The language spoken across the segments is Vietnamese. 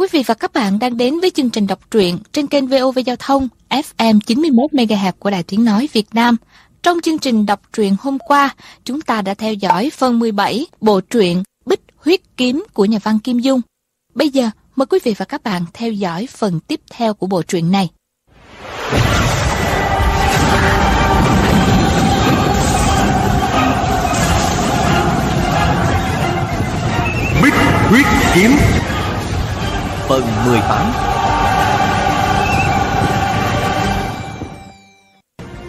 Quý vị và các bạn đang đến với chương trình đọc truyện trên kênh VOV Giao thông FM 91 MHz của Đài Tiếng nói Việt Nam. Trong chương trình đọc truyện hôm qua, chúng ta đã theo dõi phần 17 bộ truyện Bích huyết kiếm của nhà văn Kim Dung. Bây giờ, mời quý vị và các bạn theo dõi phần tiếp theo của bộ truyện này. Bích huyết kiếm Phần 18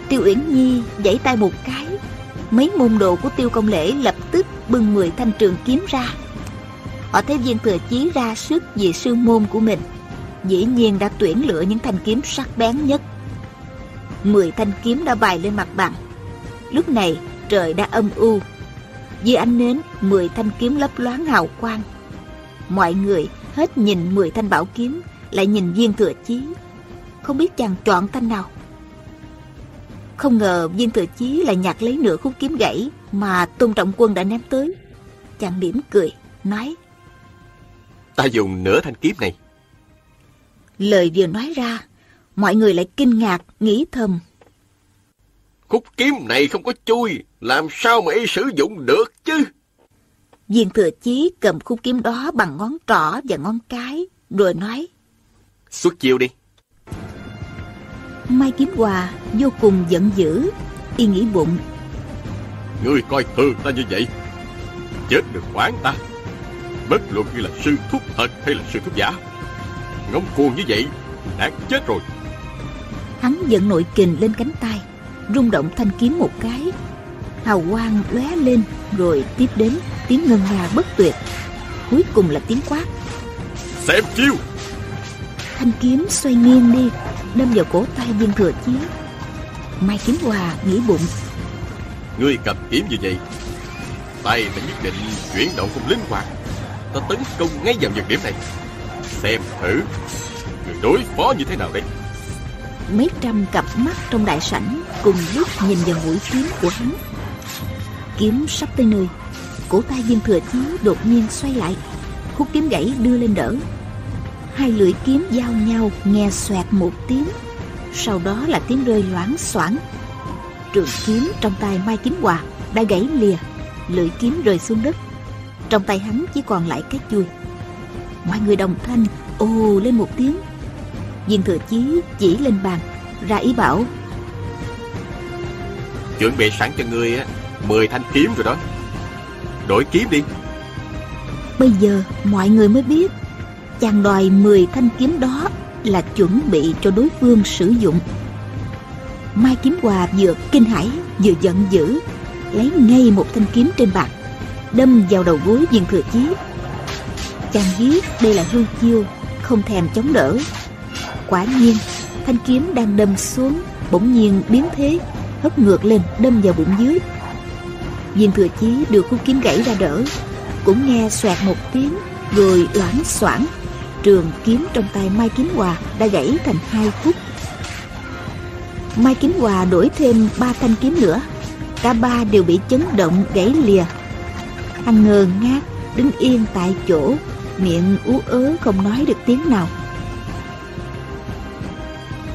Tiêu Uyển Nhi giãy tay một cái, Mấy môn đồ của Tiêu Công Lễ lập tức bưng 10 thanh trường kiếm ra. Họ thấy viên thừa chí ra sức vì sư môn của mình, Dĩ nhiên đã tuyển lựa những thanh kiếm sắc bén nhất. 10 thanh kiếm đã bài lên mặt bằng. Lúc này trời đã âm u. Dưới ánh nến 10 thanh kiếm lấp loáng hào quang. Mọi người hết nhìn 10 thanh bảo kiếm Lại nhìn viên thừa chí. Không biết chàng chọn thanh nào. Không ngờ viên thừa chí lại nhặt lấy nửa khúc kiếm gãy Mà Tôn Trọng Quân đã ném tới. Chàng mỉm cười Nói Ta dùng nửa thanh kiếm này. Lời vừa nói ra Mọi người lại kinh ngạc Nghĩ thầm. Khúc kiếm này không có chui Làm sao mà y sử dụng được chứ Viên thừa chí cầm khúc kiếm đó bằng ngón trỏ và ngón cái, rồi nói. Xuất chiêu đi. Mai Kiếm Hòa vô cùng giận dữ, y nghĩ bụng. Ngươi coi thường ta như vậy, chết được quán ta. Bất luận như là sư thúc thật hay là sư thúc giả. Ngông cuồng như vậy, đáng chết rồi. Hắn giận nội kình lên cánh tay, rung động thanh kiếm một cái. Hào quang lóe lên rồi tiếp đến tiếng ngân nga bất tuyệt. Cuối cùng là tiếng quát. Xem chiêu. Thanh kiếm xoay nghiêng đi đâm vào cổ tay viên thừa chí. Mai kiếm hòa nghĩ bụng. Ngươi cầm kiếm như vậy tay ta nhất định chuyển động không linh hoạt. Ta tấn công ngay vào nhược điểm này. Xem thử người đối phó như thế nào đây? Mấy trăm cặp mắt trong đại sảnh cùng lúc nhìn vào mũi kiếm của hắn kiếm sắp tới nơi. Cổ tay viên thừa chí đột nhiên xoay lại khúc kiếm gãy đưa lên đỡ. Hai lưỡi kiếm giao nhau nghe xoẹt một tiếng, sau đó là tiếng rơi loáng xoảng. Trường kiếm trong tay mai kiếm hòa đã gãy lìa, lưỡi kiếm rơi xuống đất. Trong tay hắn chỉ còn lại cái chui mọi người đồng thanh, ồ lên một tiếng. Viên thừa chí chỉ lên bàn, ra ý bảo, chuẩn bị sẵn cho ngươi á mười thanh kiếm rồi đó. Đổi kiếm đi. Bây giờ mọi người mới biết, Chàng đòi 10 thanh kiếm đó Là chuẩn bị cho đối phương sử dụng. Mai Kiếm Hòa vừa kinh hãi, Vừa giận dữ, Lấy ngay một thanh kiếm trên bàn Đâm vào đầu gối viên thừa chí. Chàng biết đây là hư chiêu, Không thèm chống đỡ. Quả nhiên, Thanh kiếm đang đâm xuống, Bỗng nhiên biến thế, Hất ngược lên, đâm vào bụng dưới viên thừa chí được khúc kiếm gãy ra đỡ, cũng nghe xoẹt một tiếng rồi loảng xoảng. Trường kiếm trong tay mai kiếm hòa đã gãy thành hai khúc. Mai kiếm hòa đổi thêm ba thanh kiếm nữa, cả ba đều bị chấn động gãy lìa. Hắn ngơ ngác đứng yên tại chỗ, miệng ú ớ không nói được tiếng nào.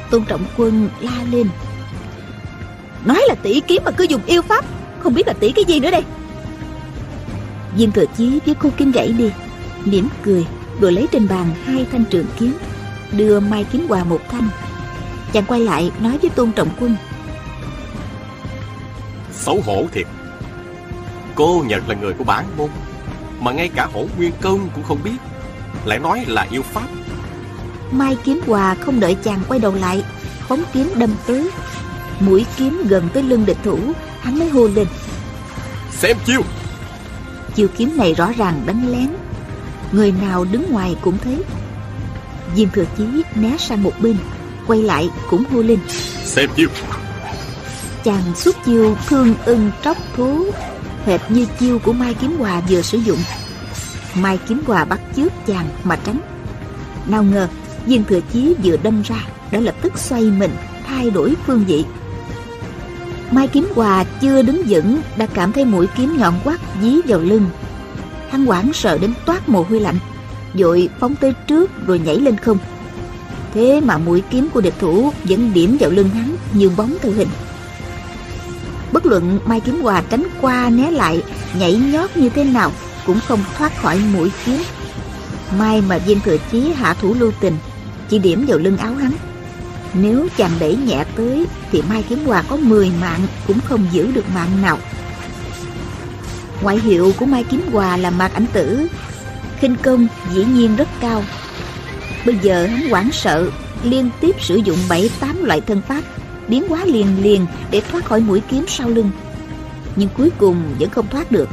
Tôn trọng quân la lên. Nói là tỷ kiếm mà cứ dùng yêu pháp không biết là tỷ cái gì nữa đây. Viên thừa chí viết khúc kiếm gãy đi mỉm cười Rồi lấy trên bàn hai thanh trường kiếm Đưa Mai Kiếm Hòa một thanh. Chàng quay lại nói với Tôn Trọng Quân. Xấu hổ thiệt. Cô Nhật là người của bản môn Mà ngay cả hổ nguyên công cũng không biết. Lại nói là yêu pháp. Mai Kiếm Hòa không đợi chàng quay đầu lại Phóng kiếm đâm tới. Mũi kiếm gần tới lưng địch thủ Hắn mới hô lên Xem chiêu. Chiêu kiếm này rõ ràng đánh lén. Người nào đứng ngoài cũng thấy Diêm thừa chí né sang một bên Quay lại cũng hô lên. Xem chiêu. Chàng xuất chiêu thương ưng tróc thú Hệt như chiêu của Mai Kiếm Hòa vừa sử dụng. Mai Kiếm Hòa bắt chước chàng mà tránh. Nào ngờ Diêm thừa chí vừa đâm ra Đã lập tức xoay mình Thay đổi phương vị Mai Kiếm Hòa chưa đứng vững đã cảm thấy mũi kiếm nhọn quắt dí vào lưng. Hắn hoảng sợ đến toát mồ hôi lạnh, Vội phóng tới trước rồi nhảy lên không. Thế mà mũi kiếm của địch thủ Vẫn điểm vào lưng hắn như bóng theo hình. Bất luận Mai Kiếm Hòa tránh qua né lại Nhảy nhót như thế nào Cũng không thoát khỏi mũi kiếm. Mai mà viên thừa chí hạ thủ lưu tình Chỉ điểm vào lưng áo hắn. Nếu chàng đẩy nhẹ tới, Thì Mai Kiếm Hòa có 10 mạng Cũng không giữ được mạng nào. Ngoại hiệu của Mai Kiếm Hòa là Mạc Ảnh Tử. Khinh công dĩ nhiên rất cao. Bây giờ hắn hoảng sợ, liên tiếp sử dụng bảy, tám loại thân pháp, biến hóa liền liền để thoát khỏi mũi kiếm sau lưng. Nhưng cuối cùng vẫn không thoát được.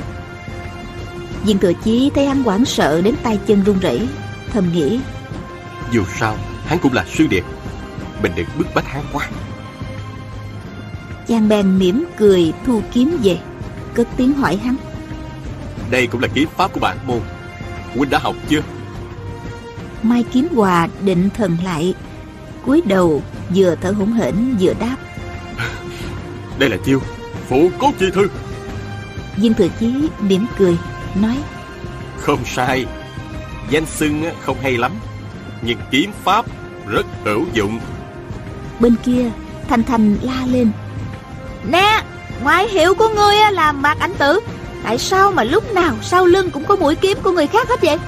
Viên thừa chí thấy hắn hoảng sợ đến tay chân run rẩy, thầm nghĩ, dù sao, hắn cũng là sư điệp mình đừng bức bách hắn quá. Chàng bèn mỉm cười thu kiếm về cất tiếng hỏi hắn. Đây cũng là kiếm pháp của bản môn. Huynh đã học chưa? Mai Kiếm Hòa định thần lại cúi đầu vừa thở hổn hển vừa đáp. Đây là chiêu Phụ cố chi thư. Viên Thừa Chí mỉm cười Nói. Không sai. Danh xưng không hay lắm Nhưng kiếm pháp rất hữu dụng Bên kia Thanh Thanh la lên. Nè, Ngoại hiệu của ngươi là Mạc Ảnh Tử. Tại sao mà lúc nào sau lưng cũng có mũi kiếm của người khác hết vậy?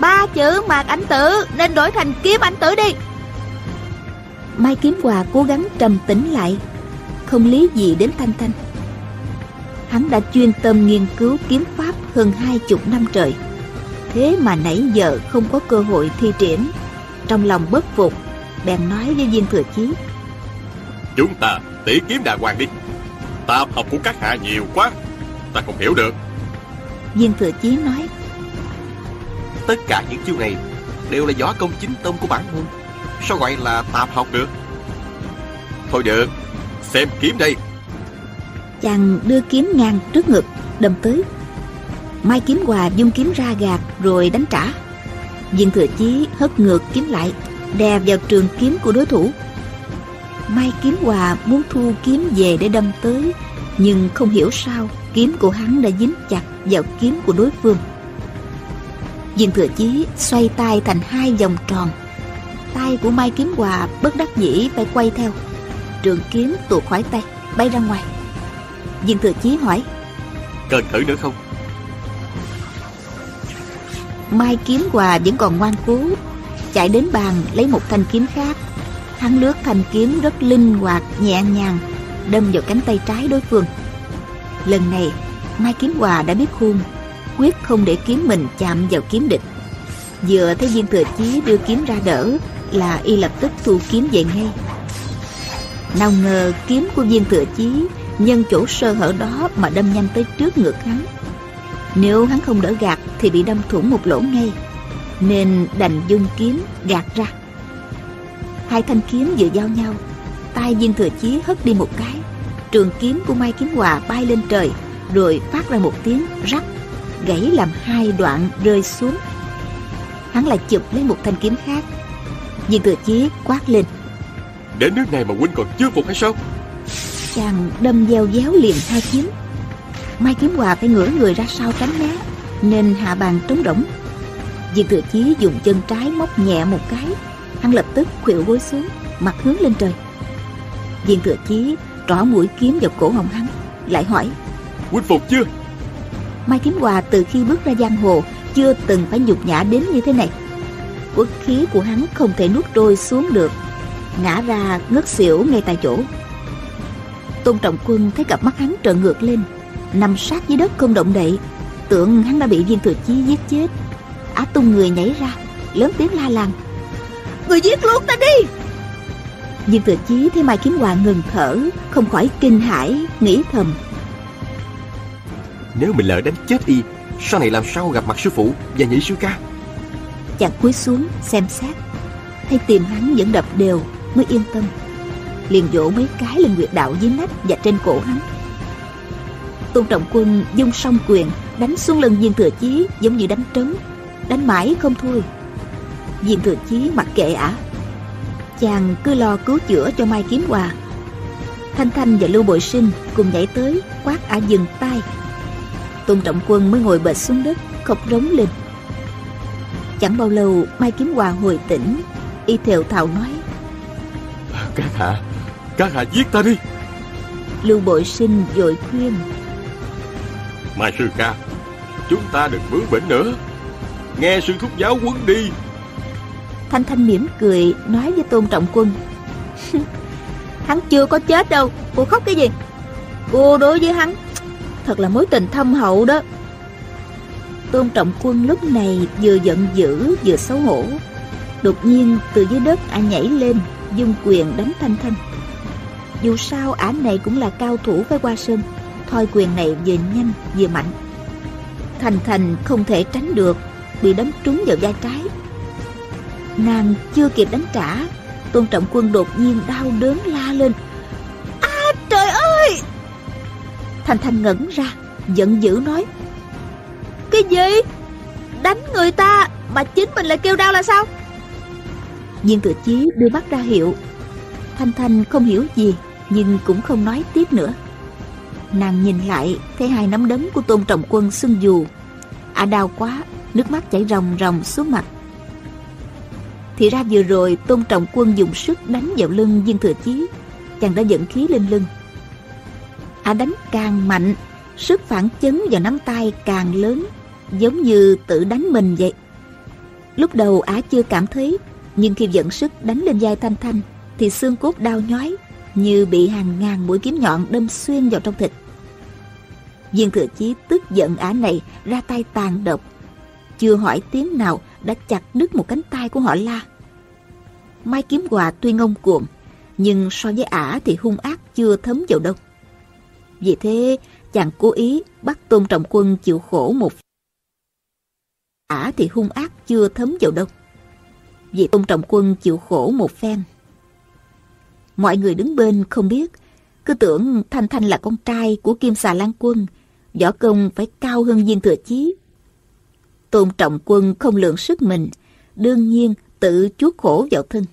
Ba chữ mạc ảnh tử Nên đổi thành kiếm ảnh tử đi. Mai Kiếm Hòa cố gắng trầm tĩnh lại, Không lý gì đến Thanh Thanh. Hắn đã chuyên tâm nghiên cứu kiếm pháp hơn hai chục năm trời. Thế mà nãy giờ không có cơ hội thi triển, Trong lòng bất phục. Bèn nói với viên thừa chí. Chúng ta tỉ kiếm đà hoàng đi. Tạp học của các hạ nhiều quá Ta không hiểu được. Viên thừa chí nói Tất cả những chiêu này Đều là võ công chính tông của bản môn. Sao gọi là tạp học được? Thôi được Xem kiếm đây. Chàng đưa kiếm ngang trước ngực Đâm tới. Mai kiếm hòa dung kiếm ra gạt Rồi đánh trả. Viên thừa chí hất ngược kiếm lại Đè vào trường kiếm của đối thủ. Mai kiếm hòa muốn thu kiếm về để đâm tới Nhưng không hiểu sao kiếm của hắn đã dính chặt vào kiếm của đối phương. Viên thừa chí xoay tay thành hai vòng tròn. Tay của mai kiếm hòa bất đắc dĩ phải quay theo. Trường kiếm tuột khỏi tay bay ra ngoài. Viên thừa chí hỏi cần thử nữa không? Mai kiếm hòa vẫn còn ngoan cố chạy đến bàn, lấy một thanh kiếm khác. Hắn lướt thanh kiếm rất linh hoạt, nhẹ nhàng, đâm vào cánh tay trái đối phương. Lần này, Mai Kiếm Hòa đã biết khuôn Quyết không để kiếm mình chạm vào kiếm địch. Vừa thấy viên thừa chí đưa kiếm ra đỡ, Là y lập tức thu kiếm về ngay. Nào ngờ kiếm của viên thừa chí Nhân chỗ sơ hở đó mà đâm nhanh tới trước ngực hắn. Nếu hắn không đỡ gạt Thì bị đâm thủng một lỗ ngay. Nên đành dung kiếm gạt ra. Hai thanh kiếm vừa giao nhau tay viên thừa chí hất đi một cái trường kiếm của Mai Kiếm Hòa bay lên trời Rồi phát ra một tiếng rắc Gãy làm hai đoạn rơi xuống. Hắn lại chụp lấy một thanh kiếm khác. Viên thừa chí quát lên. Đến nước này mà huynh còn chưa phục hay sao? Chàng đâm gieo déo liền hai kiếm. Mai Kiếm Hòa phải ngửa người ra sau tránh né Nên hạ bàn trống rỗng Viên thừa chí dùng chân trái móc nhẹ một cái Hắn lập tức khuỵu gối xuống Mặt hướng lên trời. Viên thừa chí trỏ mũi kiếm vào cổ họng hắn lại hỏi huynh phục chưa? Mai kiếm hòa từ khi bước ra giang hồ chưa từng phải nhục nhã đến như thế này. Quốc khí của hắn không thể nuốt trôi xuống được ngã ra ngất xỉu ngay tại chỗ. Tôn trọng quân thấy cặp mắt hắn trợn ngược lên nằm sát dưới đất không động đậy tưởng hắn đã bị viên thừa chí giết chết á tung người nhảy ra lớn tiếng la làng. Người giết luôn ta đi! Viên thừa chí thấy mai kiếm hòa ngừng thở không khỏi kinh hãi nghĩ thầm. Nếu mình lỡ đánh chết y sau này làm sao gặp mặt sư phụ và nhị sư ca? Chàng cúi xuống xem xét thấy tim hắn vẫn đập đều mới yên tâm. Liền vỗ mấy cái lên nguyệt đạo dưới nách và trên cổ hắn. Tôn trọng quân dung song quyền đánh xuống lưng viên thừa chí giống như đánh trống đánh mãi không thôi. Viên thừa chí mặc kệ ả. Chàng cứ lo cứu chữa cho mai kiếm hòa. Thanh thanh và lưu bội sinh cùng nhảy tới quát ả dừng tay. Tôn trọng quân mới ngồi bệt xuống đất khóc rống lên. Chẳng bao lâu Mai Kiếm Hòa hồi tỉnh Y thều thào nói. Các hạ Các hạ giết ta đi. Lưu bội sinh vội khuyên. Mai sư ca Chúng ta đừng bướng bỉnh nữa Nghe sư thúc giáo huấn đi. Thanh Thanh mỉm cười, Nói với Tôn Trọng Quân. Hắn chưa có chết đâu. Cô khóc cái gì? Cô đối với hắn, Thật là mối tình thâm hậu đó. Tôn Trọng Quân lúc này vừa giận dữ, vừa xấu hổ. Đột nhiên, từ dưới đất ả nhảy lên Dung quyền đánh Thanh Thanh. Dù sao ả này cũng là cao thủ với Hoa Sơn. Thoi quyền này vừa nhanh vừa mạnh. Thành Thành không thể tránh được. Bị đấm trúng vào vai trái. Nàng chưa kịp đánh trả, Tôn Trọng Quân đột nhiên đau đớn la lên. À trời ơi! Thanh thanh ngẩn ra, Giận dữ nói, Cái gì? Đánh người ta Mà chính mình lại kêu đau là sao? Viên tự chí đưa mắt ra hiệu. Thanh Thanh không hiểu gì, Nhưng cũng không nói tiếp nữa. Nàng nhìn lại, Thấy hai nắm đấm của Tôn Trọng Quân sưng dù. À đau quá Nước mắt chảy ròng ròng xuống mặt. Thì ra vừa rồi Tôn Trọng Quân dùng sức đánh vào lưng viên thừa chí, Chàng đã dẫn khí lên lưng. Ả đánh càng mạnh, Sức phản chấn vào nắm tay càng lớn, Giống như tự đánh mình vậy. Lúc đầu Ả chưa cảm thấy, Nhưng khi dẫn sức đánh lên vai Thanh Thanh, Thì xương cốt đau nhói, Như bị hàng ngàn mũi kiếm nhọn đâm xuyên vào trong thịt. Viên thừa chí tức giận ả này ra tay tàn độc chưa hỏi tiếng nào, đã chặt đứt một cánh tay của họ la. Mai kiếm quà tuy ngông cuồng Nhưng so với ả thì hung ác chưa thấm vào đâu. Vì thế, chàng cố ý bắt Tôn Trọng Quân chịu khổ một ả thì hung ác chưa thấm vào đâu. Vì Tôn Trọng Quân chịu khổ một phen. Mọi người đứng bên không biết, Cứ tưởng Thanh Thanh là con trai của Kim Xà Lan Quân, võ công phải cao hơn viên thừa chí. Tôn trọng quân không lượng sức mình, đương nhiên tự chuốc khổ vào thân.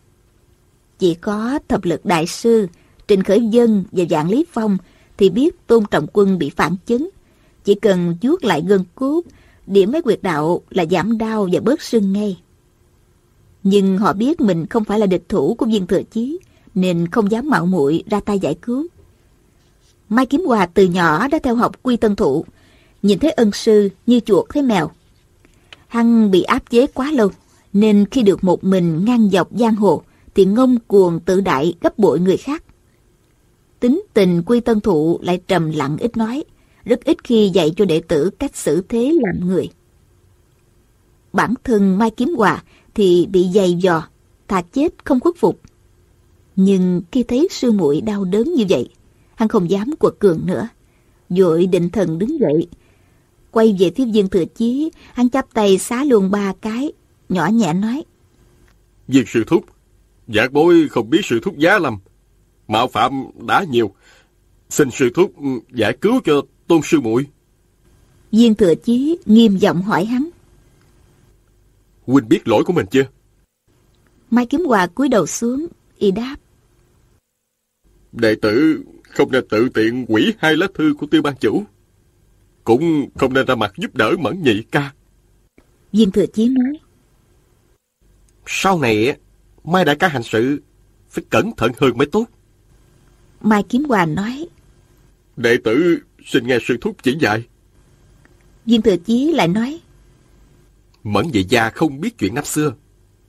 Chỉ có thập lực đại sư, Trình Khởi Dân và Dạng Lý Phong thì biết Tôn Trọng Quân bị phản chấn. Chỉ cần chuốt lại gân cốt, điểm mấy quyệt đạo là giảm đau và bớt sưng ngay. Nhưng họ biết mình không phải là địch thủ của viên thừa chí, nên không dám mạo muội ra tay giải cứu. Mai Kiếm Hòa từ nhỏ đã theo học quy tân thụ, nhìn thấy ân sư như chuột thấy mèo hăng bị áp chế quá lâu, nên khi được một mình ngang dọc giang hồ, thì ngông cuồng tự đại gấp bội người khác. Tính tình quy tân thụ lại trầm lặng ít nói, rất ít khi dạy cho đệ tử cách xử thế làm người. Bản thân Mai Kiếm Hòa thì bị dày dò, thà chết không khuất phục. Nhưng khi thấy sư muội đau đớn như vậy, hắn không dám quật cường nữa. Vội định thần đứng dậy. Quay về phía viên thừa chí, hắn chắp tay xá luôn ba cái, nhỏ nhẹ nói. Viên sư thúc, giác bối không biết sư thúc giá lầm. Mạo phạm đã nhiều. Xin sư thúc giải cứu cho tôn sư muội Viên thừa chí nghiêm giọng hỏi hắn. Huynh biết lỗi của mình chưa? Mai Kiếm Hòa cúi đầu xuống, y đáp. Đệ tử không nên tự tiện quỷ hai lá thư của tiêu ban chủ. Cũng không nên ra mặt giúp đỡ mẫn nhị ca. Viên thừa chí nói. Sau này, Mai đại ca hành sự phải cẩn thận hơn mới tốt. Mai Kiếm Hòa nói. Đệ tử xin nghe sư thúc chỉ dạy. Viên thừa chí lại nói. Mẫn nhị gia không biết chuyện năm xưa.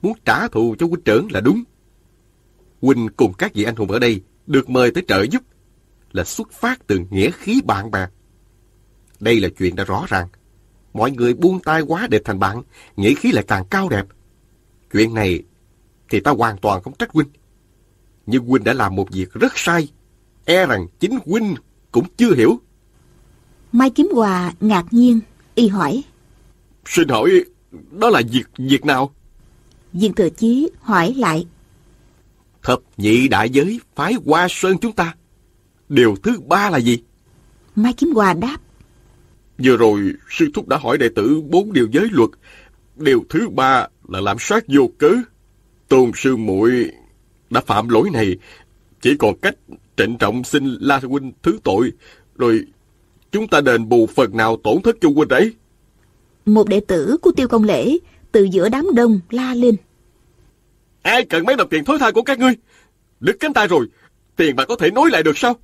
Muốn trả thù cho huynh trưởng là đúng. Huynh cùng các vị anh hùng ở đây được mời tới trợ giúp là xuất phát từ nghĩa khí bạn bè. Đây là chuyện đã rõ ràng. Mọi người buông tay quá để thành bạn, nghĩa khí lại càng cao đẹp. Chuyện này thì ta hoàn toàn không trách huynh. Nhưng huynh đã làm một việc rất sai. E rằng chính huynh cũng chưa hiểu. Mai Kiếm Hòa ngạc nhiên, y hỏi. Xin hỏi, đó là việc việc nào? Viên Thừa Chí hỏi lại. Thập nhị đại giới phái qua sơn chúng ta Điều thứ ba là gì? Mai Kiếm Hòa đáp. Vừa rồi, sư thúc đã hỏi đệ tử bốn điều giới luật. Điều thứ ba là làm sát vô cớ. Tôn sư muội đã phạm lỗi này. Chỉ còn cách trịnh trọng xin La Huynh thứ tội. Rồi chúng ta đền bù phần nào tổn thất cho huynh ấy. Một đệ tử của Tiêu Công Lễ từ giữa đám đông la lên. Ai cần mấy đồng tiền thối tha của các ngươi? Đứt cánh tay rồi, tiền bạc có thể nối lại được sao?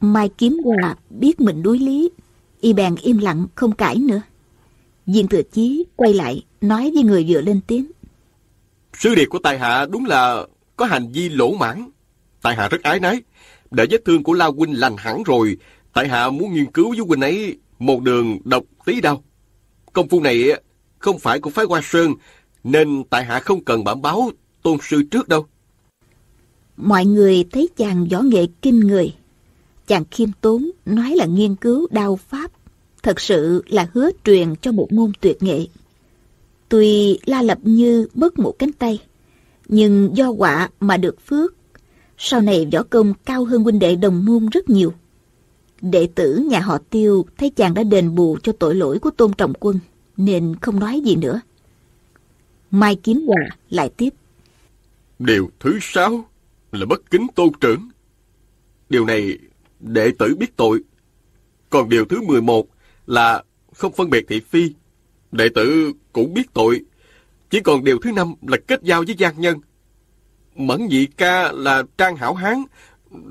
Mai Kiếm Hòa biết mình đối lý, y bèn im lặng không cãi nữa. Viên Thừa Chí quay lại nói với người vừa lên tiếng. Sư điệt của tài hạ đúng là có hành vi lỗ mãn. Tài hạ rất ái nái. Để vết thương của La Huynh lành hẳn rồi, tại hạ muốn nghiên cứu với Huynh ấy một đường độc tí đâu. Công phu này không phải của phái Hoa Sơn, nên tại hạ không cần bản báo tôn sư trước đâu. Mọi người thấy chàng võ nghệ kinh người. Chàng khiêm tốn nói là nghiên cứu đao pháp, thật sự là hứa truyền cho một môn tuyệt nghệ. Tuy La Lập Như mất một cánh tay, nhưng do quả mà được phước. Sau này võ công cao hơn huynh đệ đồng môn rất nhiều. Đệ tử nhà họ Tiêu thấy chàng đã đền bù cho tội lỗi của Tôn Trọng Quân, nên không nói gì nữa. Mai Kiếm Hòa lại tiếp. Điều thứ sáu là bất kính tôn trưởng. Điều này đệ tử biết tội. Còn điều thứ 11 là không phân biệt thị phi. Đệ tử cũng biết tội. Chỉ còn điều thứ năm là kết giao với gian nhân. Mẫn nhị ca là trang hảo hán,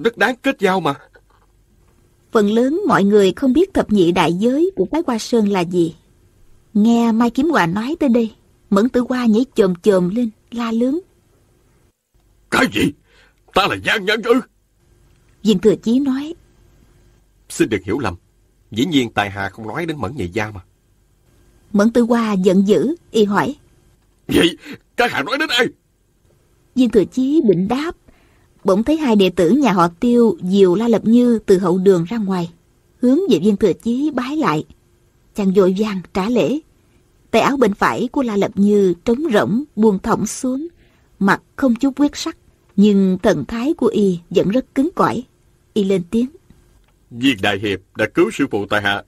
rất đáng kết giao mà. Phần lớn mọi người không biết thập nhị đại giới của phái Hoa Sơn là gì. Nghe Mai Kiếm Hòa nói tới đây, Mẫn Tử Hoa nhảy chồm chồm lên, la lớn. Cái gì? Ta là gian nhân ư? Viên Thừa Chí nói. Xin đừng hiểu lầm. Dĩ nhiên Tài Hà không nói đến Mẫn Nhị Gia mà. Mẫn Tử Hoa giận dữ, y hỏi. Vậy, các hạ nói đến ai? Viên Thừa Chí định đáp. Bỗng thấy hai đệ tử nhà họ Tiêu diều La Lập Như từ hậu đường ra ngoài. Hướng về Viên Thừa Chí bái lại. Chàng vội vàng trả lễ. Tay áo bên phải của La Lập Như trống rỗng buông thõng xuống. Mặt không chút quyết sắc. Nhưng thần thái của y vẫn rất cứng cỏi. Y lên tiếng. Viên Đại Hiệp đã cứu sư phụ tại hạ,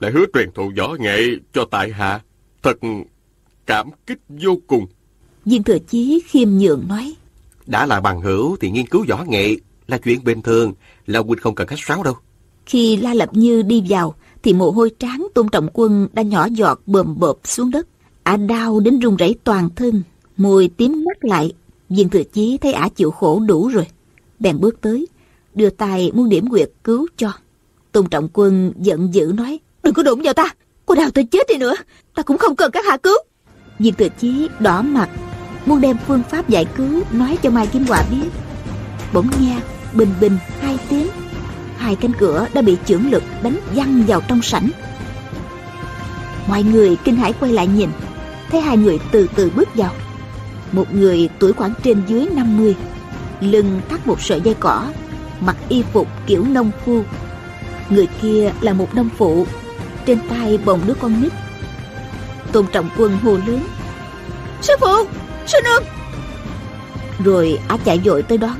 lại hứa truyền thụ võ nghệ cho tại hạ. Thật cảm kích vô cùng. Viên Thừa Chí khiêm nhường nói. Đã là bằng hữu thì nghiên cứu võ nghệ là chuyện bình thường, là huynh không cần khách sáo đâu. Khi La Lập Như đi vào, thì mồ hôi tráng Tôn Trọng Quân đã nhỏ giọt bờm bợp xuống đất. Ả đau đến run rẩy toàn thân, môi tím mắt lại. Viên Thừa Chí thấy ả chịu khổ đủ rồi. Bèn bước tới, đưa tay muốn điểm quyệt cứu cho. Tôn Trọng Quân giận dữ nói, Đừng có đụng vào ta, cô đào tôi chết đi nữa, ta cũng không cần các hạ cứu. Viên Thừa Chí đỏ mặt, muốn đem phương pháp giải cứu nói cho Mai Kim Hòa biết. Bỗng nghe bình bình hai tiếng, hai cánh cửa đã bị chưởng lực đánh văng vào trong sảnh. Mọi người kinh hãi quay lại nhìn, thấy hai người từ từ bước vào. Một người tuổi khoảng trên dưới 50, lưng thắt một sợi dây cỏ, mặc y phục kiểu nông phu. Người kia là một nông phụ, trên tay bồng đứa con nít. Tôn Trọng Quân hồ lớn. Sư phụ! Sư nương! Rồi á chạy dội tới đón.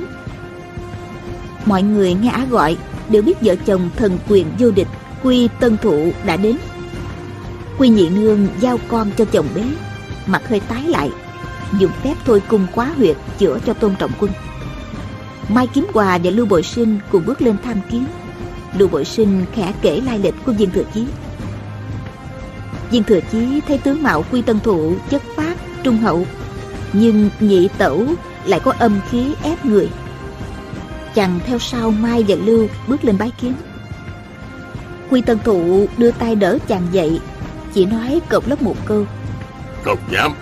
Mọi người nghe á gọi đều biết vợ chồng thần quyền vô địch Quy Tân Thụ đã đến. Quy Nhị Nương giao con cho chồng bé mặt hơi tái lại, dùng phép thôi cung quá huyệt chữa cho Tôn Trọng Quân. Mai Kiếm Hòa và Lưu Bội Sinh cùng bước lên tham kiến. Lưu Bội Sinh khẽ kể lai lịch của Viên Thừa Chí. Viên Thừa Chí thấy tướng mạo Quy Tân Thụ chất phát, trung hậu, nhưng nhị tẩu lại có âm khí ép người. Chàng theo sau Mai và Lưu bước lên bái kiến. Quy Tân Thụ đưa tay đỡ chàng dậy, chỉ nói cộc lốc một câu. Không dám.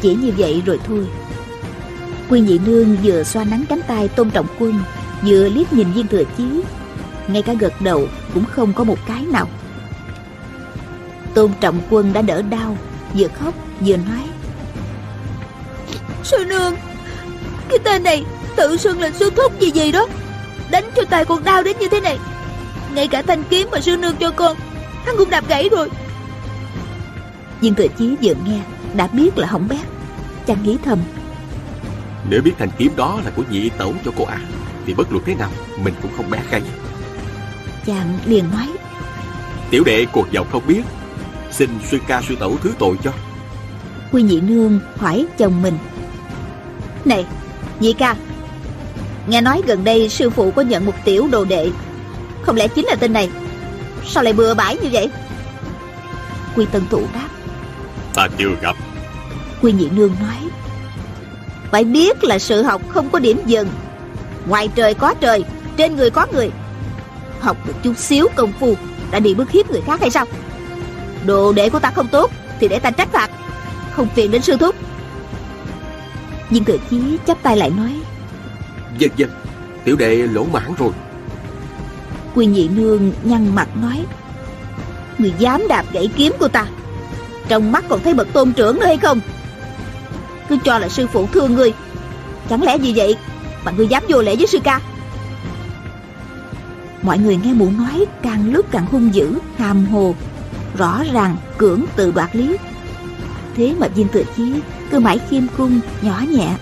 Chỉ như vậy rồi thôi. Quy Nhị Nương vừa xoa nắng cánh tay Tôn Trọng Quân, vừa liếc nhìn viên thừa chí. Ngay cả gật đầu cũng không có một cái nào. Tôn Trọng Quân đã đỡ đau, vừa khóc vừa nói. Sư nương, cái tên này tự xưng là sư thúc gì gì đó. Đánh cho tay con đau đến như thế này. Ngay cả thanh kiếm mà sư nương cho con, hắn cũng đạp gãy rồi. Viên thừa chí vừa nghe, đã biết là hỏng bét. Chàng nghĩ thầm, Nếu biết thanh kiếm đó là của nhị tẩu cho cô à, thì bất luận thế nào mình cũng không bé gãy. Chàng liền nói, Tiểu đệ cuộc giàu không biết, xin sư ca sư tẩu thứ tội cho. Quy nhị nương hỏi chồng mình Này nhị ca Nghe nói gần đây sư phụ có nhận một tiểu đồ đệ. Không lẽ chính là tên này? Sao lại bừa bãi như vậy? Quy tân thụ đáp Ta chưa gặp. Quy nhị nương nói Phải biết là sự học không có điểm dừng. Ngoài trời có trời Trên người có người Học được chút xíu công phu Đã đi bức hiếp người khác hay sao? Đồ đệ của ta không tốt Thì để ta trách phạt. Không phiền đến sư thúc. Nhưng thừa chí chắp tay lại nói Dân dân Tiểu đệ lỗ mãn rồi. Quy nhị nương nhăn mặt nói Người dám đạp gãy kiếm của ta Trong mắt còn thấy bậc tôn trưởng nữa hay không? Cứ cho là sư phụ thương ngươi. Chẳng lẽ vì vậy Mà ngươi dám vô lễ với sư ca Mọi người nghe mụ nói, Càng lúc càng hung dữ, Hàm hồ, Rõ ràng cưỡng tự đoạt lý. Thế mà viên tự chí Cứ mãi khiêm cung, nhỏ nhẹ.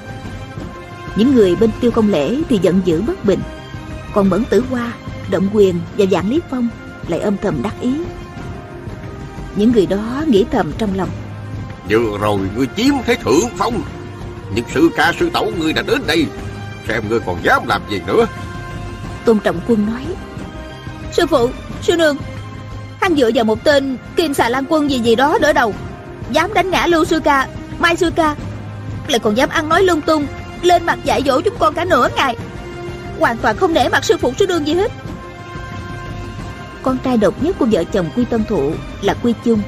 Những người bên tiêu công lễ Thì giận dữ bất bình. Còn mẫn tử hoa, Động quyền và dạng lý phong Lại âm thầm đắc ý. Những người đó nghĩ thầm trong lòng. Vừa rồi ngươi chiếm thế thượng phong, Nhưng sư ca sư tẩu ngươi đã đến đây, Xem ngươi còn dám làm gì nữa. Tôn Trọng Quân nói. Sư phụ, sư nương Hắn dựa vào một tên Kim xà lan quân gì gì đó đỡ đầu. Dám đánh ngã Lưu Sư Ca Mai Sư Ca Lại còn dám ăn nói lung tung Lên mặt dạy dỗ chúng con cả nửa ngày. Hoàn toàn không nể mặt sư phụ sư nương gì hết. Con trai độc nhất của vợ chồng Quy Tân Thụ Là Quy Chung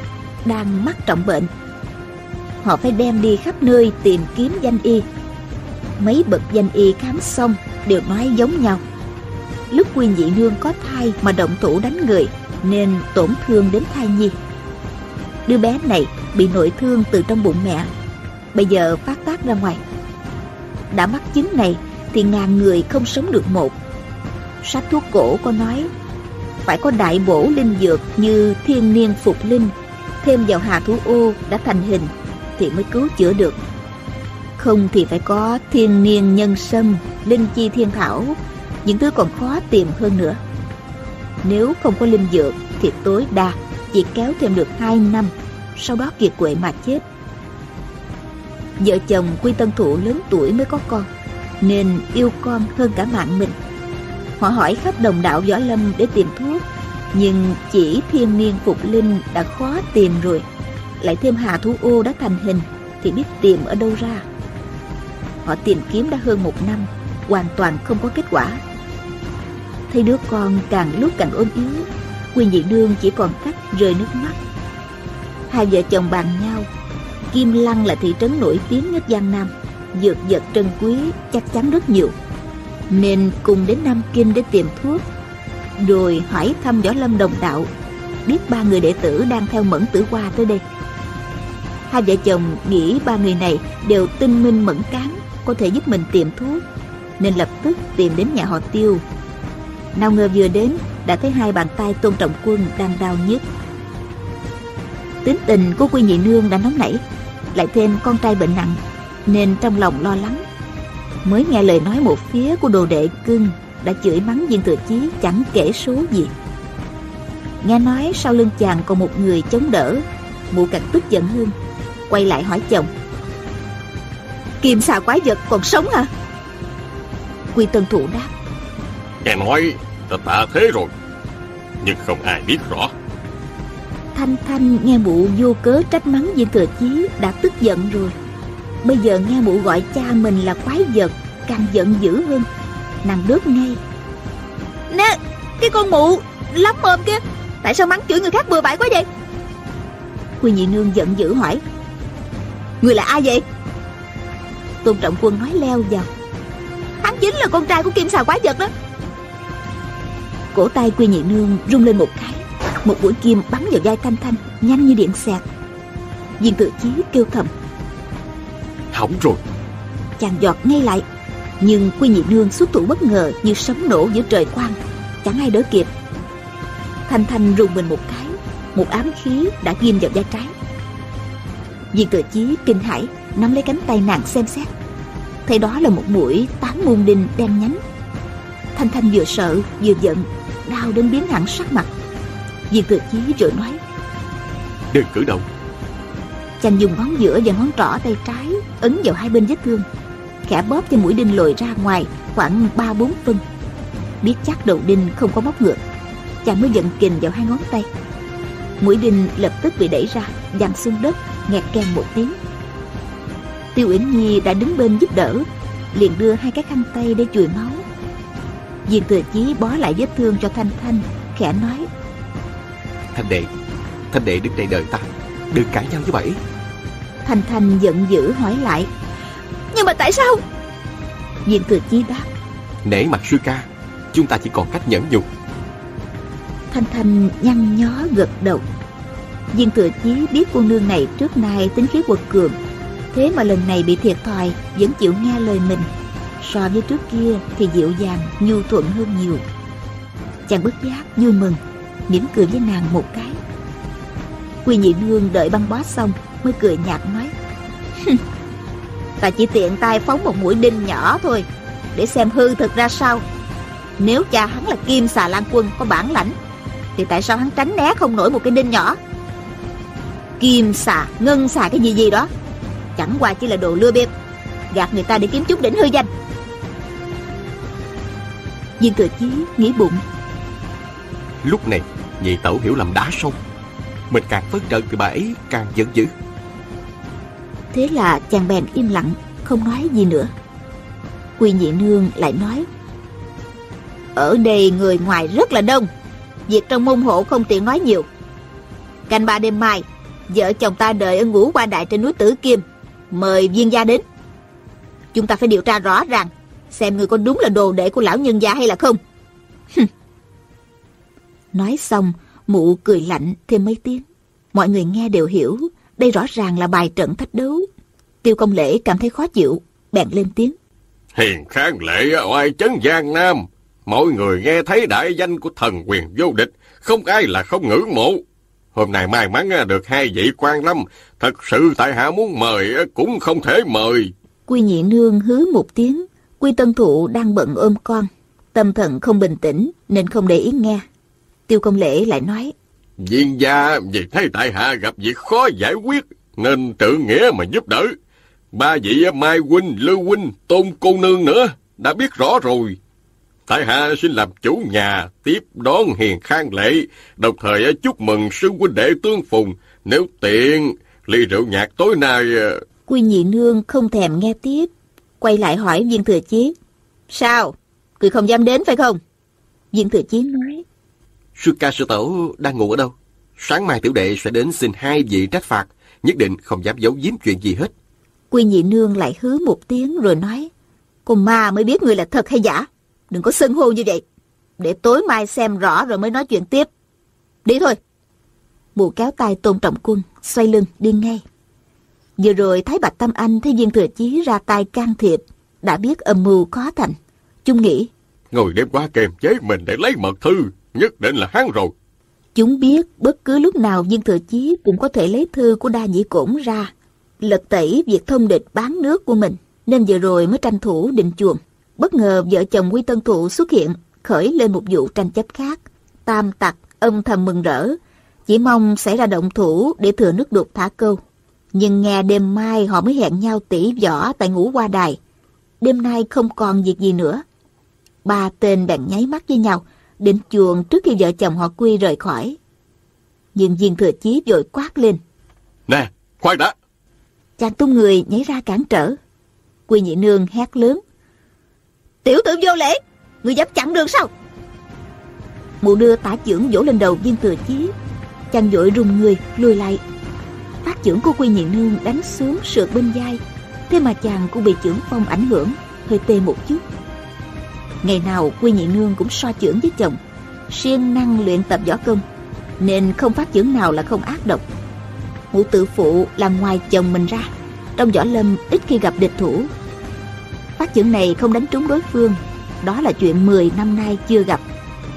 Đang mắc trọng bệnh. Họ phải đem đi khắp nơi tìm kiếm danh y. Mấy bậc danh y khám xong Đều nói giống nhau lúc quy Dị nương có thai mà động thủ đánh người, nên tổn thương đến thai nhi. Đứa bé này bị nội thương từ trong bụng mẹ, bây giờ phát tác ra ngoài. Đã mắc chứng này thì ngàn người không sống được một. Sách thuốc cổ có nói, phải có đại bổ linh dược như thiên niên phục linh, thêm vào hà thú ô đã thành hình thì mới cứu chữa được. Không thì phải có thiên niên nhân sâm, linh chi thiên thảo những thứ còn khó tìm hơn nữa. Nếu không có linh dược thì tối đa chỉ kéo thêm được 2 năm, sau đó kiệt quệ mà chết. Vợ chồng quy tân thụ lớn tuổi mới có con, nên yêu con hơn cả mạng mình. Họ hỏi khắp đồng đạo võ lâm để tìm thuốc, nhưng chỉ thiên niên phục linh đã khó tìm rồi. Lại thêm hà thú ô đã thành hình thì biết tìm ở đâu ra. Họ tìm kiếm đã hơn một năm, hoàn toàn không có kết quả thấy đứa con càng lúc càng ốm yếu quy nhị nương chỉ còn cách rơi nước mắt. Hai vợ chồng bàn nhau, kim lăng là thị trấn nổi tiếng nhất giang nam, dược vật trân quý chắc chắn rất nhiều. Nên cùng đến nam kinh để tìm thuốc, rồi hỏi thăm võ lâm đồng đạo, biết ba người đệ tử đang theo mẫn tử qua tới đây. Hai vợ chồng nghĩ ba người này đều tinh minh mẫn cán, có thể giúp mình tìm thuốc, nên lập tức tìm đến nhà họ tiêu nào ngờ vừa đến, đã thấy hai bàn tay tôn trọng quân đang đau nhức. Tính tình của quy nhị nương đã nóng nảy, lại thêm con trai bệnh nặng, nên trong lòng lo lắng. Mới nghe lời nói một phía của đồ đệ cưng đã chửi mắng viên thừa chí chẳng kể số gì. Nghe nói sau lưng chàng còn một người chống đỡ, mụ càng tức giận hơn, quay lại hỏi chồng. Kim xà quái vật còn sống à quy tân thủ đáp. Nghe nói ta tạ thế rồi Nhưng không ai biết rõ. Thanh Thanh nghe mụ vô cớ trách mắng viên thừa chí đã tức giận rồi. Bây giờ nghe mụ gọi cha mình là quái vật Càng giận dữ hơn. Nàng đớp ngay. Nè cái con mụ lắm mồm kia Tại sao mắng chửi người khác bừa bãi quá vậy? Quy nhị nương giận dữ hỏi. Người là ai vậy? Tôn trọng quân nói leo vào. Hắn chính là con trai của kim xà quái vật đó cổ tay quy nhị nương rung lên một cái. Một mũi kim bắn vào vai thanh thanh nhanh như điện xẹt. Viên tự chí kêu thầm. Hỏng rồi. Chàng giọt ngay lại. Nhưng quy nhị nương xuất thủ bất ngờ như sấm nổ giữa trời quang. Chẳng ai đỡ kịp. Thanh thanh rùng mình một cái. Một ám khí đã ghim vào vai trái. Viên tự chí kinh hãi nắm lấy cánh tay nàng xem xét. Thấy đó là một mũi tám muôn đinh đen nhánh. Thanh thanh vừa sợ vừa giận đau đến biến hẳn sắc mặt. Viên thừa chí rồi nói đừng cử động. Chàng dùng ngón giữa và ngón trỏ tay trái ấn vào hai bên vết thương khẽ bóp cho mũi đinh lồi ra ngoài khoảng ba bốn phân. Biết chắc đầu đinh không có móc ngược chàng mới giận kình vào hai ngón tay. Mũi đinh lập tức bị đẩy ra văng xuống đất nghẹt keng một tiếng. Tiêu uyển nhi đã đứng bên giúp đỡ liền đưa hai cái khăn tay để chùi máu viên thừa chí bó lại vết thương cho thanh thanh khẽ nói. Thanh đệ thanh đệ đứng đây đợi ta đừng cãi nhau với bảy thanh thanh giận dữ hỏi lại nhưng mà tại sao? Viên thừa chí đáp nể mặt sư ca chúng ta chỉ còn cách nhẫn nhục. Thanh thanh nhăn nhó gật đầu. Viên thừa chí biết cô nương này trước nay tính khí quật cường thế mà lần này bị thiệt thòi vẫn chịu nghe lời mình so với trước kia thì dịu dàng, nhu thuận hơn nhiều. Chàng bất giác vui mừng, mỉm cười với nàng một cái. Quy nhị nương đợi băng bó xong mới cười nhạt nói ta chỉ tiện tay phóng một mũi đinh nhỏ thôi, để xem hư thực ra sao. Nếu cha hắn là kim xà lan quân có bản lãnh, thì tại sao hắn tránh né không nổi một cái đinh nhỏ? Kim xà, ngân xà cái gì gì đó, chẳng qua chỉ là đồ lừa bịp gạt người ta để kiếm chút đỉnh hư danh viên thừa chí nghĩ bụng. Lúc này nhị tẩu hiểu lầm đá sâu. Mình càng phấn trận thì bà ấy càng giận dữ. Thế là chàng bèn im lặng không nói gì nữa. Quy nhị nương lại nói ở đây người ngoài rất là đông việc trong môn hộ không tiện nói nhiều. Canh ba đêm mai vợ chồng ta đợi ở ngũ qua đại trên núi tử kim mời viên gia đến. Chúng ta phải điều tra rõ ràng xem người có đúng là đồ đệ của lão nhân gia hay là không. Nói xong mụ cười lạnh thêm mấy tiếng. Mọi người nghe đều hiểu đây rõ ràng là bài trận thách đấu. Tiêu công lễ cảm thấy khó chịu bèn lên tiếng. Hiền khang lệ oai chấn giang nam. Mọi người nghe thấy đại danh của thần quyền vô địch không ai là không ngưỡng mộ. Hôm nay may mắn được hai vị quan lâm thật sự tại hạ muốn mời cũng không thể mời. Quy nhị nương hứ một tiếng quy tân thụ đang bận ôm con. Tâm thần không bình tĩnh nên không để ý nghe. Tiêu công lễ lại nói viên gia vì thấy tại hạ gặp việc khó giải quyết nên tự nghĩa mà giúp đỡ. Ba vị mai huynh lưu huynh tôn cô nương nữa đã biết rõ rồi. Tại hạ xin làm chủ nhà tiếp đón hiền khang lệ đồng thời chúc mừng sư huynh đệ tương phùng. Nếu tiện ly rượu nhạc tối nay quy nhị nương không thèm nghe tiếp quay lại hỏi viên thừa chí. Sao? Người không dám đến phải không? Viên thừa chí nói. Sư ca sư tổ đang ngủ ở đâu? Sáng mai tiểu đệ sẽ đến xin hai vị trách phạt nhất định không dám giấu giếm chuyện gì hết. Quy nhị nương lại hứ một tiếng rồi nói cô ma mới biết người là thật hay giả. Đừng có xưng hô như vậy. Để tối mai xem rõ rồi mới nói chuyện tiếp. Đi thôi. Mụ kéo tay tôn trọng quân xoay lưng đi ngay vừa rồi thấy bạch tâm anh thấy viên thừa chí ra tay can thiệp đã biết âm mưu khó thành. Chúng nghĩ ngồi đêm qua kèm chế mình để lấy mật thư nhất định là hắn rồi. chúng biết bất cứ lúc nào viên thừa chí cũng có thể lấy thư của đa nhĩ cổn ra lật tẩy việc thông địch bán nước của mình. Nên vừa rồi mới tranh thủ định chuồng bất ngờ vợ chồng quy tân thụ xuất hiện khởi lên một vụ tranh chấp khác. Tam tặc âm thầm mừng rỡ chỉ mong xảy ra động thủ để thừa nước đục thả câu nhưng nghe đêm mai họ mới hẹn nhau tỉ võ tại ngũ hoa đài. Đêm nay không còn việc gì nữa. Ba tên bèn nháy mắt với nhau định chuồng trước khi vợ chồng họ quy rời khỏi. Nhưng viên thừa chí vội quát lên. Nè khoan đã. Chàng tung người nhảy ra cản trở. Quy nhị nương hét lớn. Tiểu tử vô lễ người dám chặn đường sao? Mụ đưa tả chưởng vỗ lên đầu viên thừa chí. Chàng vội rùng người lùi lại chưởng của quy nhị nương đánh sướng sượt bên vai. Thế mà chàng cũng bị chưởng phong ảnh hưởng, hơi tê một chút. Ngày nào quy nhị nương cũng so chưởng với chồng, siêng năng luyện tập võ công, nên không phát chưởng nào là không ác độc. Ngũ tự phụ làm ngoài chồng mình ra, trong võ lâm ít khi gặp địch thủ. Phát chưởng này không đánh trúng đối phương, đó là chuyện 10 năm nay chưa gặp,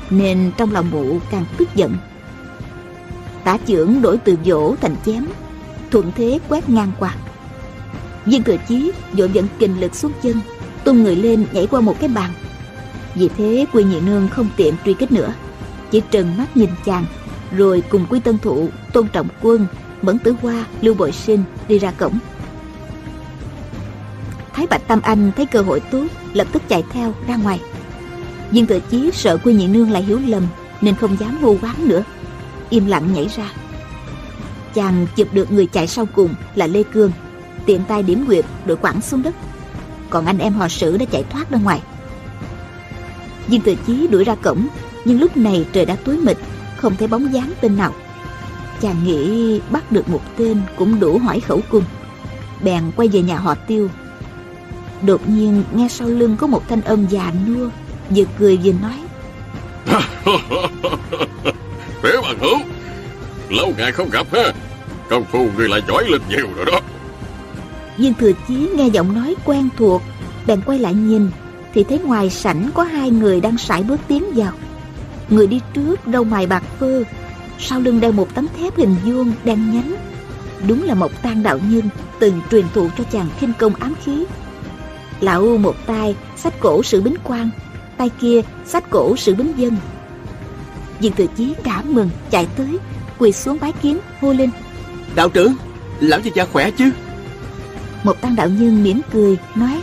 nên trong lòng mụ càng tức giận. Tả chưởng đổi từ dỗ thành chém thuận thế quét ngang qua. Viên thừa chí vội dẫn kình lực xuống chân, tung người lên nhảy qua một cái bàn. Vì thế quy nhị nương không tiện truy kích nữa, chỉ trừng mắt nhìn chàng, rồi cùng quy tân thụ, tôn trọng quân, mẫn tử hoa, lưu bội sinh đi ra cổng. Thái bạch tam anh thấy cơ hội tốt, lập tức chạy theo ra ngoài. Viên thừa chí sợ quy nhị nương lại hiểu lầm, nên không dám hô quán nữa, im lặng nhảy ra. Chàng chụp được người chạy sau cùng là Lê Cương. Tiện tay điểm nguyệt đội quẳng xuống đất. Còn anh em họ sử đã chạy thoát ra ngoài. Viên Thừa Chí đuổi ra cổng, Nhưng lúc này trời đã tối mịt, Không thấy bóng dáng tên nào. Chàng nghĩ bắt được một tên Cũng đủ hỏi khẩu cung. Bèn quay về nhà họ tiêu. Đột nhiên nghe sau lưng có một thanh âm già nua, Vừa cười vừa nói. Tiểu bằng hữu. Lâu ngày không gặp, ha? Công phu người lại giỏi lên nhiều rồi đó. Viên thừa chí nghe giọng nói quen thuộc, Bèn quay lại nhìn, Thì thấy ngoài sảnh có hai người đang sải bước tiến vào. Người đi trước râu mài bạc phơ, Sau lưng đeo một tấm thép hình vuông đen nhánh. Đúng là một tan đạo nhân Từng truyền thụ cho chàng khinh công ám khí. Lão một tay sách cổ sử bính quan Tay kia sách cổ sử bính dân. Viên thừa chí cảm mừng, chạy tới Quỳ xuống bái kiến hô lên. Đạo trưởng Lão gia gia khỏe chứ? Một tăng đạo nhân mỉm cười nói.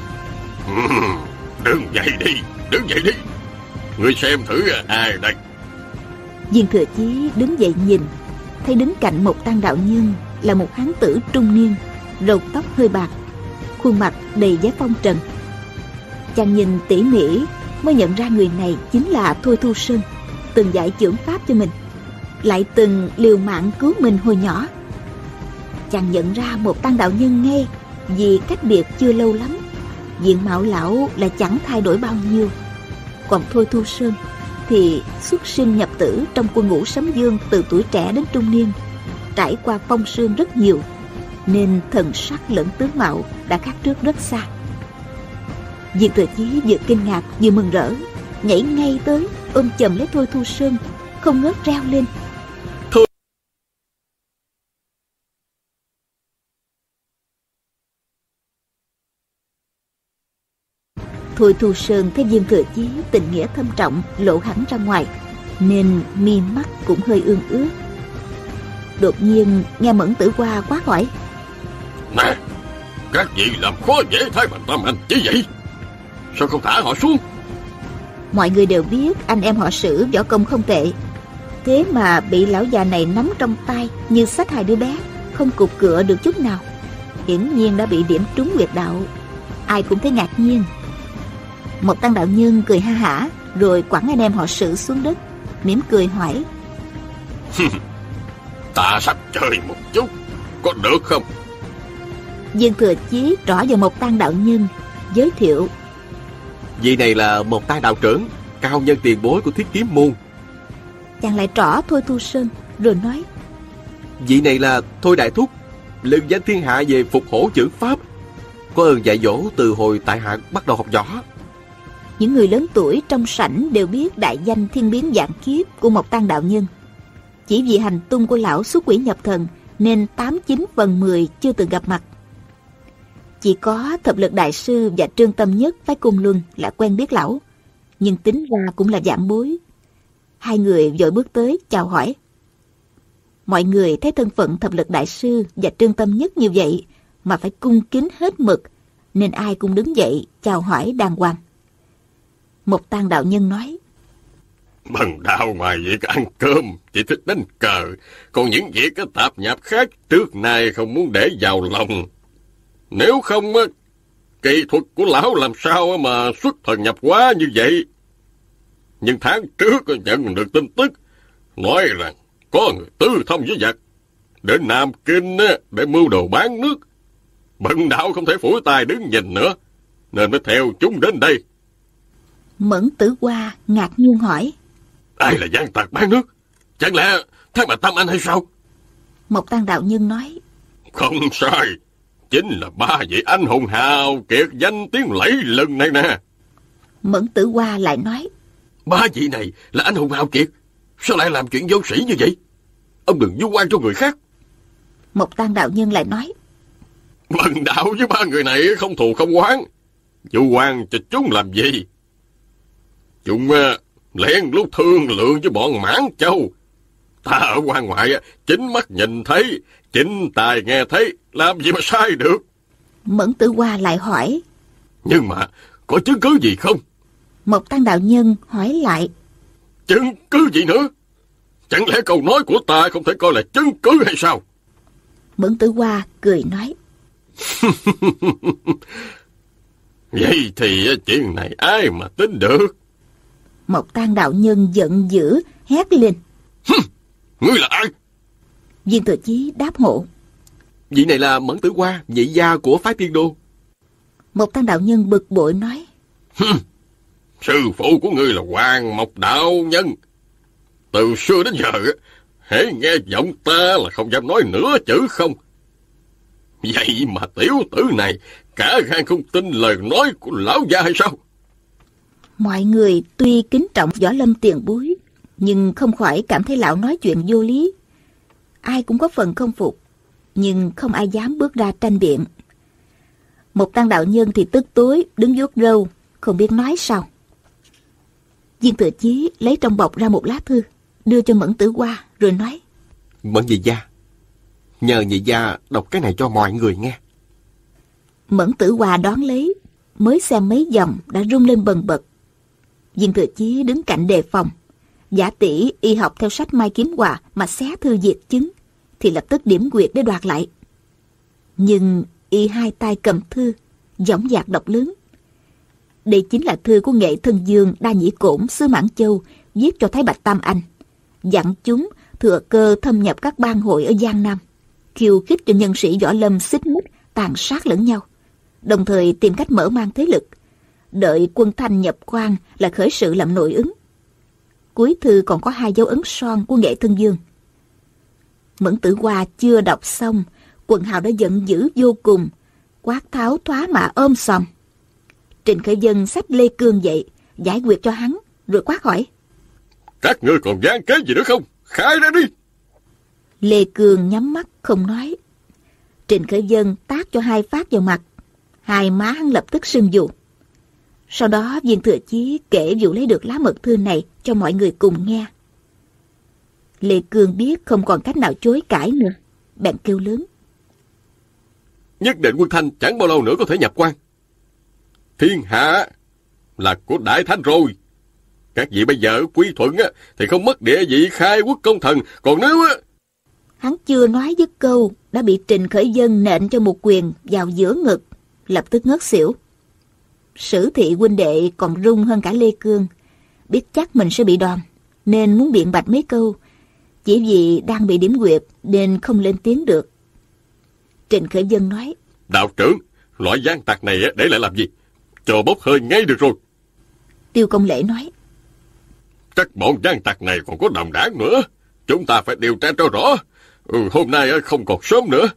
Đứng dậy đi Đứng dậy đi. Người xem thử ai đây? Viên thừa chí đứng dậy nhìn Thấy đứng cạnh một tăng đạo nhân Là một hán tử trung niên Râu tóc hơi bạc Khuôn mặt đầy vẻ phong trần. Chàng nhìn tỉ mỉ Mới nhận ra người này chính là Thôi Thu Sơn Từng dạy chưởng pháp cho mình lại từng liều mạng cứu mình hồi nhỏ. Chàng nhận ra một tăng đạo nhân ngay Vì cách biệt chưa lâu lắm. Diện mạo lão là chẳng thay đổi bao nhiêu. Còn Thôi Thu Sơn Thì xuất sinh nhập tử trong quân ngũ sấm dương Từ tuổi trẻ đến trung niên, Trải qua phong sương rất nhiều, Nên thần sắc lẫn tướng mạo Đã khác trước rất xa. Diệt thừa chí vừa kinh ngạc vừa mừng rỡ, Nhảy ngay tới ôm chầm lấy Thôi Thu Sơn, Không ngớt reo lên. Thôi Thu Sơn thấy viên thừa chí tình nghĩa thâm trọng lộ hẳn ra ngoài Nên mi mắt cũng hơi ương ướt Đột nhiên nghe Mẫn Tử Hoa quá hỏi Nè Các vị làm khó dễ thái bằng tâm anh chứ vậy Sao không thả họ xuống? Mọi người đều biết anh em họ sử võ công không tệ. Thế mà bị lão già này nắm trong tay Như sách hai đứa bé Không cục cửa được chút nào. Hiển nhiên đã bị điểm trúng nguyệt đạo. Ai cũng thấy ngạc nhiên Một tăng đạo nhân cười ha hả Rồi quẳng anh em họ sử xuống đất mỉm cười hỏi. Ta sắp chơi một chút Có được không? Dương Thừa Chí trỏ vào một tăng đạo nhân Giới thiệu. Vị này là một tay đạo trưởng Cao nhân tiền bối của thiết kiếm môn. Chàng lại trỏ Thôi Thu Sơn Rồi nói. Vị này là Thôi Đại Thúc Lừng danh thiên hạ về phục hổ chưởng pháp. Có ơn dạy dỗ từ hồi tại hạ bắt đầu học võ những người lớn tuổi trong sảnh đều biết đại danh thiên biến dạng kiếp của một tăng đạo nhân. Chỉ vì hành tung của lão xuất quỷ nhập thần nên 89 phần 10 chưa từng gặp mặt. Chỉ có thập lực đại sư và trương tâm nhất phái cung luân là quen biết lão, nhưng tính ra cũng là dạng bối. Hai người vội bước tới chào hỏi. Mọi người thấy thân phận thập lực đại sư và trương tâm nhất như vậy mà phải cung kính hết mực, nên ai cũng đứng dậy chào hỏi đàng hoàng. Một tang đạo nhân nói, Bằng đạo ngoài việc ăn cơm Chỉ thích đánh cờ. Còn những việc có tạp nhạp khác Trước nay không muốn để vào lòng. Nếu không Kỹ thuật của lão làm sao mà xuất thần nhập quá như vậy? Nhưng tháng trước nhận được tin tức Nói rằng Có người tư thông với giặc Đến Nam Kinh để mưu đồ bán nước. Bận đạo không thể phủi tay đứng nhìn nữa Nên mới theo chúng đến đây. Mẫn tử hoa ngạc nhiên hỏi, Ai là gian tặc bán nước? Chẳng lẽ Thái Bạch Tâm Anh hay sao? một tang đạo nhân nói, Không sai. Chính là ba vị anh hùng hào kiệt danh tiếng lẫy lần này nè. Mẫn tử hoa lại nói, Ba vị này là anh hùng hào kiệt. Sao lại làm chuyện vô sĩ như vậy? Ông đừng vu oan cho người khác. một tang đạo nhân lại nói, Bần đạo với ba người này không thù không oán. Vu oan cho chúng làm gì? Chúng ờ, lén lút thương lượng với bọn mãn châu. Ta ở quan ngoại á, chính mắt nhìn thấy, chính tài nghe thấy, làm gì mà sai được. Mẫn tử hoa lại hỏi, Nhưng mà có chứng cứ gì không? một tăng đạo nhân hỏi lại, Chứng cứ gì nữa? Chẳng lẽ câu nói của ta không thể coi là chứng cứ hay sao? Mẫn tử hoa cười nói. Vậy thì chuyện này ai mà tính được? Mộc Tăng đạo nhân giận dữ, hét lên. Ngươi là ai? Viên thừa chí đáp hộ. Vị này là Mẫn Tử Hoa, nhị gia của phái tiên đô. Mộc Tăng đạo nhân bực bội nói. Sư phụ của ngươi là Hoàng Mộc Đạo Nhân. Từ xưa đến giờ, hễ nghe giọng ta là không dám nói nửa chữ không. Vậy mà tiểu tử này cả gan không tin lời nói của lão gia hay sao? Mọi người tuy kính trọng võ lâm tiền bối, nhưng không khỏi cảm thấy lão nói chuyện vô lý. Ai cũng có phần không phục, nhưng không ai dám bước ra tranh biện. Một tăng đạo nhân thì tức tối, đứng vuốt râu, không biết nói sao. Viên tự chí lấy trong bọc ra một lá thư, đưa cho Mẫn Tử Hoa, rồi nói. Mẫn nhị gia, nhờ nhị gia đọc cái này cho mọi người nghe. Mẫn Tử Hoa đón lấy, mới xem mấy dòng đã rung lên bần bật. Viên Thừa Chí đứng cạnh đề phòng. Giả tỷ y học theo sách Mai Kiếm Hòa mà xé thư diệt chứng, thì lập tức điểm quyệt để đoạt lại. Nhưng y hai tay cầm thư, giọng dạc đọc lớn. Đây chính là thư của nghệ thân dương Đa Nhĩ Cổn sư Mãn Châu viết cho Thái Bạch Tam Anh. Dặn chúng thừa cơ thâm nhập các bang hội ở Giang Nam, khiêu khích cho nhân sĩ võ lâm xích mích, tàn sát lẫn nhau, đồng thời tìm cách mở mang thế lực, đợi quân thanh nhập quan là khởi sự làm nội ứng. Cuối thư còn có hai dấu ấn son của nghệ thân dương. Mẫn tử hoa chưa đọc xong, quần hào đã giận dữ vô cùng, quát tháo thoá mà ôm xòm. Trình Khởi Dân xách Lê Cương dậy, giải quyết cho hắn, rồi quát hỏi. Các ngươi còn gian kế gì nữa không? Khai ra đi! Lê Cương nhắm mắt không nói. Trình Khởi Dân tác cho hai phát vào mặt. Hai má hắn lập tức sưng dù. Sau đó viên thừa chí kể vụ lấy được lá mật thư này cho mọi người cùng nghe. Lê Cương biết không còn cách nào chối cãi nữa. Bèn kêu lớn. Nhất định quân thanh chẳng bao lâu nữa có thể nhập quan. Thiên hạ là của Đại Thánh rồi. Các vị bây giờ quy thuận á, thì không mất địa vị khai quốc công thần. Còn nếu á... Hắn chưa nói dứt câu, đã bị Trình Khởi Dân nện cho một quyền vào giữa ngực, lập tức ngất xỉu. Sử thị huynh đệ còn rung hơn cả Lê Cương, biết chắc mình sẽ bị đòn, nên muốn biện bạch mấy câu, chỉ vì đang bị điểm quyệt nên không lên tiếng được. Trình Khởi Dân nói, Đạo trưởng, loại gian tặc này để lại làm gì? Cho bốc hơi ngay được rồi. Tiêu Công Lễ nói, Các bọn gian tặc này còn có đồng đảng nữa. Chúng ta phải điều tra cho rõ. Ừ, hôm nay không còn sớm nữa.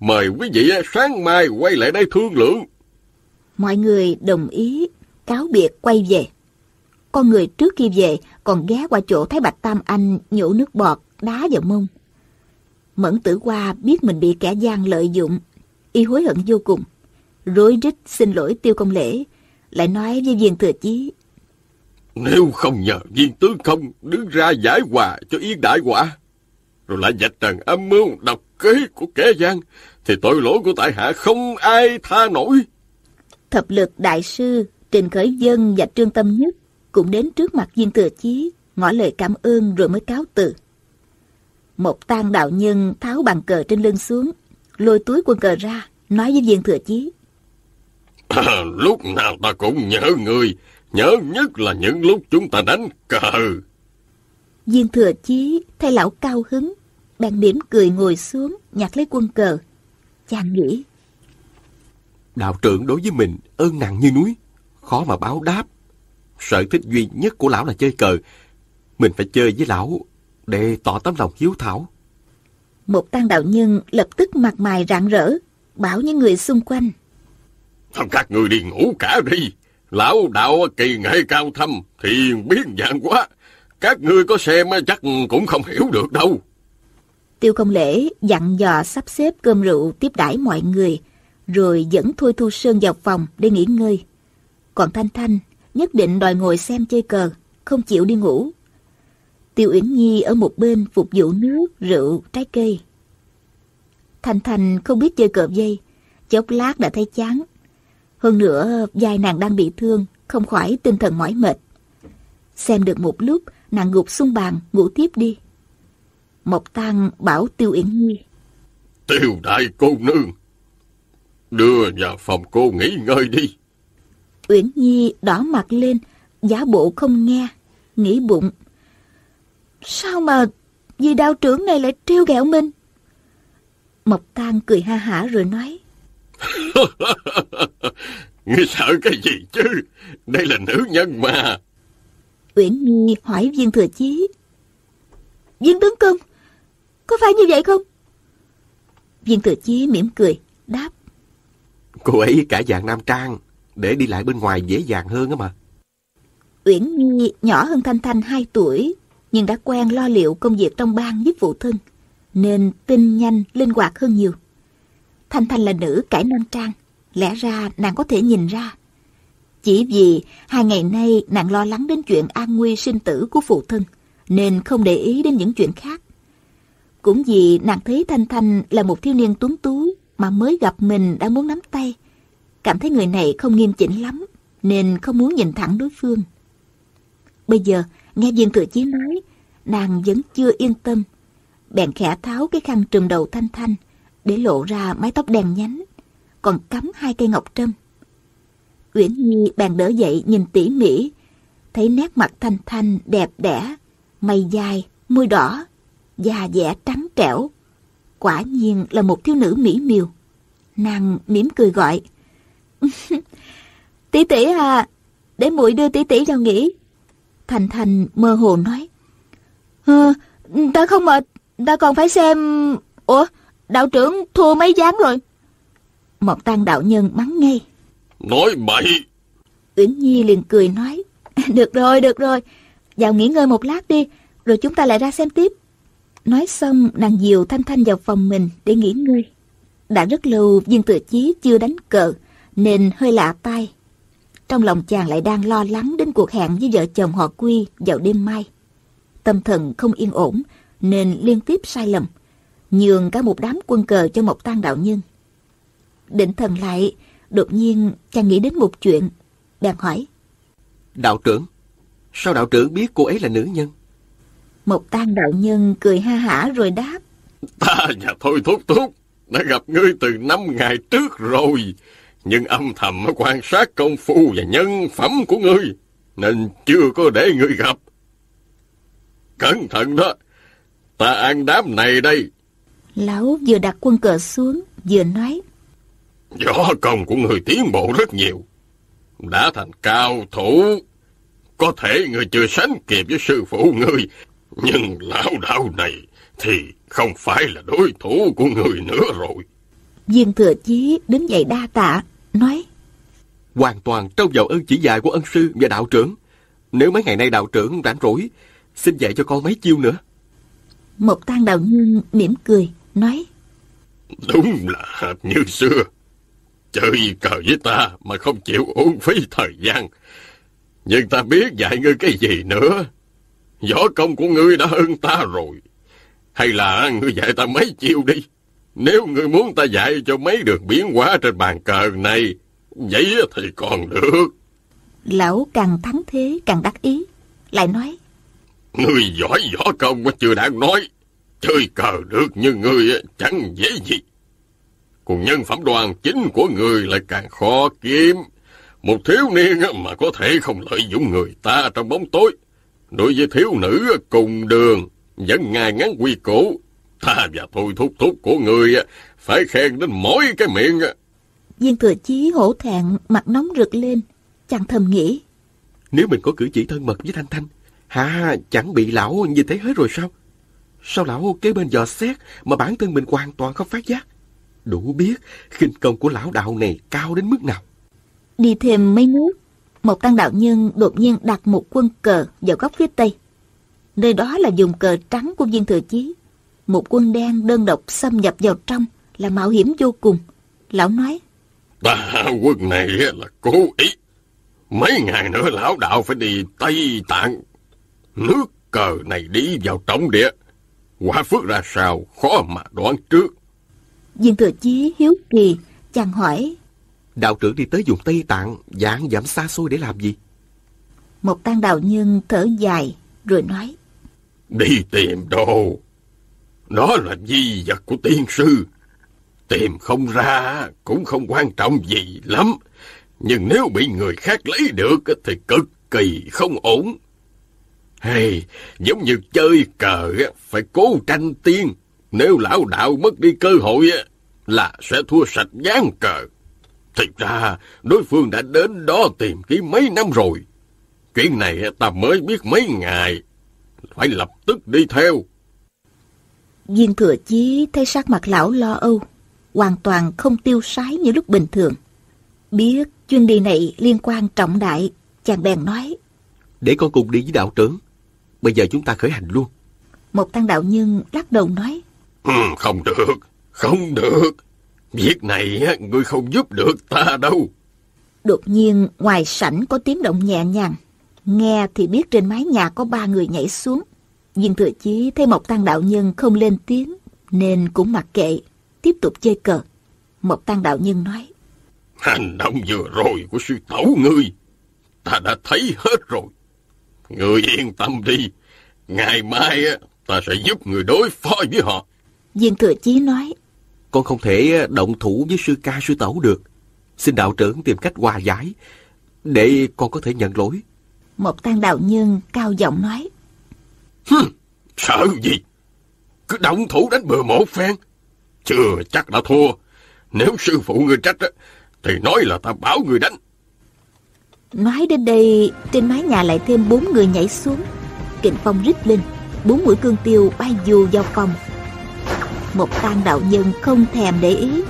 Mời quý vị sáng mai quay lại đây thương lượng mọi người đồng ý, cáo biệt quay về. Con người trước khi về còn ghé qua chỗ thấy Bạch Tam Anh nhổ nước bọt, đá vào mông. Mẫn tử hoa biết mình bị kẻ gian lợi dụng, y hối hận vô cùng. Rối rít xin lỗi tiêu công lễ, lại nói với viên thừa chí. Nếu không nhờ viên tướng không đứng ra giải hòa cho yên đại quả, rồi lại dạch trần âm mưu độc kế của kẻ gian, thì tội lỗi của tại hạ không ai tha nổi. Thập lực đại sư, Trình Khởi Dân và Trương Tâm Nhất cũng đến trước mặt viên thừa chí, ngỏ lời cảm ơn rồi mới cáo từ. Một tang đạo nhân tháo bàn cờ trên lưng xuống, lôi túi quân cờ ra, nói với viên thừa chí. À, lúc nào ta cũng nhớ người, nhớ nhất là những lúc chúng ta đánh cờ. Viên thừa chí thấy lão cao hứng, bèn mỉm cười ngồi xuống, nhặt lấy quân cờ. Chàng nghĩ, Đạo trưởng đối với mình ơn nặng như núi, khó mà báo đáp. Sở thích duy nhất của lão là chơi cờ. Mình phải chơi với lão để tỏ tấm lòng hiếu thảo. một tang đạo nhân lập tức mặt mày rạng rỡ, bảo những người xung quanh. Các người đi ngủ cả đi. Lão đạo kỳ nghệ cao thâm, thiền biến dạng quá. Các ngươi có xem chắc cũng không hiểu được đâu. Tiêu công lễ dặn dò sắp xếp cơm rượu tiếp đãi mọi người, rồi dẫn Thôi Thu Sơn vào phòng để nghỉ ngơi. Còn Thanh Thanh nhất định đòi ngồi xem chơi cờ, không chịu đi ngủ. Tiêu Uyển Nhi ở một bên phục vụ nước, rượu, trái cây. Thanh Thanh không biết chơi cờ dây, chốc lát đã thấy chán. Hơn nữa, vai nàng đang bị thương, không khỏi tinh thần mỏi mệt. Xem được một lúc, nàng gục xuống bàn, ngủ tiếp đi. Mộc Tăng bảo Tiêu Uyển Nhi. Tiêu đại cô nương. Đưa vào phòng cô nghỉ ngơi đi. Uyển Nhi đỏ mặt lên, giả bộ không nghe, nghĩ bụng. Sao mà vì đạo trưởng này lại trêu ghẹo mình? Mộc Tang cười ha hả rồi nói. Ngươi sợ cái gì chứ? Đây là nữ nhân mà. Uyển Nhi hỏi viên thừa chí. Viên tướng công, có phải như vậy không? Viên thừa chí mỉm cười, đáp. Cô ấy cả dạng nam trang, để đi lại bên ngoài dễ dàng hơn á mà. Uyển Nhi nhỏ hơn Thanh Thanh 2 tuổi, nhưng đã quen lo liệu công việc trong bang giúp phụ thân, nên tinh nhanh, linh hoạt hơn nhiều. Thanh Thanh là nữ cải nam trang, lẽ ra nàng có thể nhìn ra. Chỉ vì hai ngày nay nàng lo lắng đến chuyện an nguy sinh tử của phụ thân, nên không để ý đến những chuyện khác. Cũng vì nàng thấy Thanh Thanh là một thiếu niên tuấn tú mà mới gặp mình đã muốn nắm tay. Cảm thấy người này không nghiêm chỉnh lắm, nên không muốn nhìn thẳng đối phương. Bây giờ, nghe viên thừa chí nói, nàng vẫn chưa yên tâm. Bèn khẽ tháo cái khăn trùm đầu Thanh Thanh, để lộ ra mái tóc đèn nhánh, còn cắm hai cây ngọc trâm. Uyển Nhi bèn đỡ dậy nhìn tỉ mỉ, thấy nét mặt Thanh Thanh đẹp đẽ, mày dài, môi đỏ, da dẻ trắng trẻo. Quả nhiên là một thiếu nữ mỹ miều. Nàng mỉm cười gọi. tỷ tỷ à, để muội đưa tỷ tỷ vào nghỉ. Thành Thành mơ hồ nói. Ờ, ta không mệt, ta còn phải xem... Ủa, đạo trưởng thua mấy gián rồi. Một tăng đạo nhân mắng ngay. Nói bậy. Uyển Nhi liền cười nói. Được rồi, được rồi. Vào nghỉ ngơi một lát đi, rồi chúng ta lại ra xem tiếp. Nói xong, nàng dìu Thanh Thanh vào phòng mình để nghỉ ngơi. Đã rất lâu viên tự chí chưa đánh cờ, nên hơi lạ tai. Trong lòng chàng lại đang lo lắng đến cuộc hẹn với vợ chồng họ Quy vào đêm mai. Tâm thần không yên ổn, nên liên tiếp sai lầm, nhường cả một đám quân cờ cho một tan đạo nhân. Định thần lại, đột nhiên chàng nghĩ đến một chuyện, bèn hỏi. Đạo trưởng, sao đạo trưởng biết cô ấy là nữ nhân? Một tan đạo nhân cười ha hả rồi đáp. Ta và Thôi Thúc Thúc đã gặp ngươi từ năm ngày trước rồi. Nhưng âm thầm quan sát công phu và nhân phẩm của ngươi, nên chưa có để ngươi gặp. Cẩn thận đó, ta ăn đám này đây. Lão vừa đặt quân cờ xuống, vừa nói. Võ công của người tiến bộ rất nhiều. Đã thành cao thủ. Có thể người chưa sánh kịp với sư phụ người. Nhưng lão đạo này thì không phải là đối thủ của người nữa rồi. Viên thừa chí đứng dậy đa tạ, nói. Hoàn toàn trông vào ơn chỉ dạy của ân sư và đạo trưởng. Nếu mấy ngày nay đạo trưởng rảnh rỗi, xin dạy cho con mấy chiêu nữa. Một tang đạo nhân mỉm cười, nói. Đúng là hệt như xưa. Chơi cờ với ta mà không chịu uổng phí thời gian. Nhưng ta biết dạy ngươi cái gì nữa. Võ công của ngươi đã hơn ta rồi. Hay là ngươi dạy ta mấy chiêu đi. Nếu ngươi muốn ta dạy cho mấy đường biến hóa trên bàn cờ này, vậy thì còn được. Lão càng thắng thế càng đắc ý, lại nói. Ngươi giỏi võ công mà chưa đáng nói. Chơi cờ được như ngươi chẳng dễ gì. Còn nhân phẩm đoàn chính của người lại càng khó kiếm. Một thiếu niên mà có thể không lợi dụng người ta trong bóng tối. Đối với thiếu nữ cùng đường, vẫn ngài ngắn quy củ. Ta và thôi thúc thúc của người phải khen đến mỗi cái miệng. Viên thừa chí hổ thẹn, mặt nóng rực lên. Chàng thầm nghĩ. Nếu mình có cử chỉ thân mật với Thanh Thanh, ha, chẳng bị lão như thế hết rồi sao? Sao lão kế bên dò xét mà bản thân mình hoàn toàn không phát giác? Đủ biết khinh công của lão đạo này cao đến mức nào. Đi thêm mấy nước, một tăng đạo nhân đột nhiên đặt một quân cờ vào góc phía tây. Nơi đó là dùng cờ trắng của viên thừa chí. Một quân đen đơn độc xâm nhập vào trong là mạo hiểm vô cùng. Lão nói, Ta quân này là cố ý. Mấy ngày nữa lão đạo phải đi Tây Tạng. Nước cờ này đi vào trọng địa. Quả phước ra sao khó mà đoán trước. viên thừa chí hiếu kỳ, chàng hỏi, Đạo trưởng đi tới vùng Tây Tạng, dạng giảm xa xôi để làm gì? một tăng đạo nhân thở dài rồi nói, Đi tìm đồ. Đó là di vật của tiên sư. Tìm không ra cũng không quan trọng gì lắm. Nhưng nếu bị người khác lấy được thì cực kỳ không ổn. Hey, giống như chơi cờ phải cố tranh tiên. Nếu lão đạo mất đi cơ hội là sẽ thua sạch gián cờ. Thực ra đối phương đã đến đó tìm kiếm mấy năm rồi. Chuyện này ta mới biết mấy ngày. Phải lập tức đi theo. Viên thừa chí thấy sắc mặt lão lo âu, hoàn toàn không tiêu sái như lúc bình thường. Biết chuyến đi này liên quan trọng đại, chàng bèn nói. Để con cùng đi với đạo trưởng. Bây giờ chúng ta khởi hành luôn. Một tăng đạo nhân lắc đầu nói. Ừ, không được, không được. Việc này ngươi không giúp được ta đâu. Đột nhiên ngoài sảnh có tiếng động nhẹ nhàng. Nghe thì biết trên mái nhà có ba người nhảy xuống. Viên thừa chí thấy một tăng đạo nhân không lên tiếng nên cũng mặc kệ, tiếp tục chơi cờ. Một tăng đạo nhân nói. Hành động vừa rồi của sư tẩu ngươi, ta đã thấy hết rồi. Ngươi yên tâm đi, ngày mai ta sẽ giúp người đối phó với họ. Viên thừa chí nói. Con không thể động thủ với sư ca sư tẩu được. Xin đạo trưởng tìm cách hòa giải, để con có thể nhận lỗi. Một tăng đạo nhân cao giọng nói. Hừm, sợ gì? Cứ động thủ đánh bừa một phen. Chưa chắc đã thua. Nếu sư phụ người trách thì nói là ta bảo người đánh. Nói đến đây, trên mái nhà lại thêm bốn người nhảy xuống. Kình phong rít lên, bốn mũi cương tiêu bay dù vào phòng. Một tan đạo nhân không thèm để ý,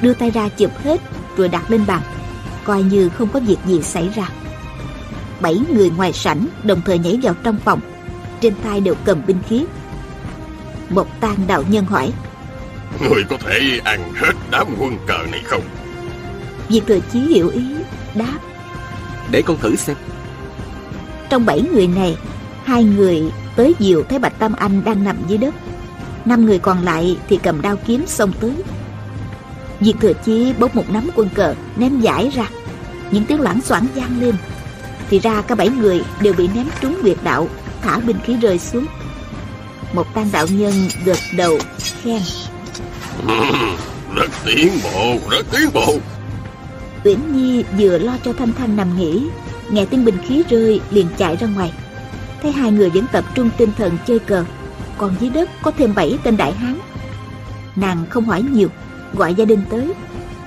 đưa tay ra chụp hết rồi đặt lên bàn, coi như không có việc gì xảy ra. Bảy người ngoài sảnh đồng thời nhảy vào trong phòng, trên tay đều cầm binh khí. Một tan đạo nhân hỏi, Người có thể ăn hết đám quân cờ này không? Diệt thừa chí hiểu ý, đáp, Để con thử xem. Trong bảy người này, hai người tới diều thấy Bạch Tam Anh đang nằm dưới đất. Năm người còn lại thì cầm đao kiếm xông tới. Diệt thừa chí bốc một nắm quân cờ ném giải ra. Những tiếng loảng xoảng vang lên. Thì ra cả bảy người đều bị ném trúng huyệt đạo, thả binh khí rơi xuống. Một tan đạo nhân gật đầu khen. rất tiến bộ, rất tiến bộ. Uyển Nhi vừa lo cho Thanh Thanh nằm nghỉ, nghe tiếng binh khí rơi liền chạy ra ngoài. Thấy hai người vẫn tập trung tinh thần chơi cờ, còn dưới đất có thêm bảy tên đại hán. Nàng không hỏi nhiều, gọi gia đình tới,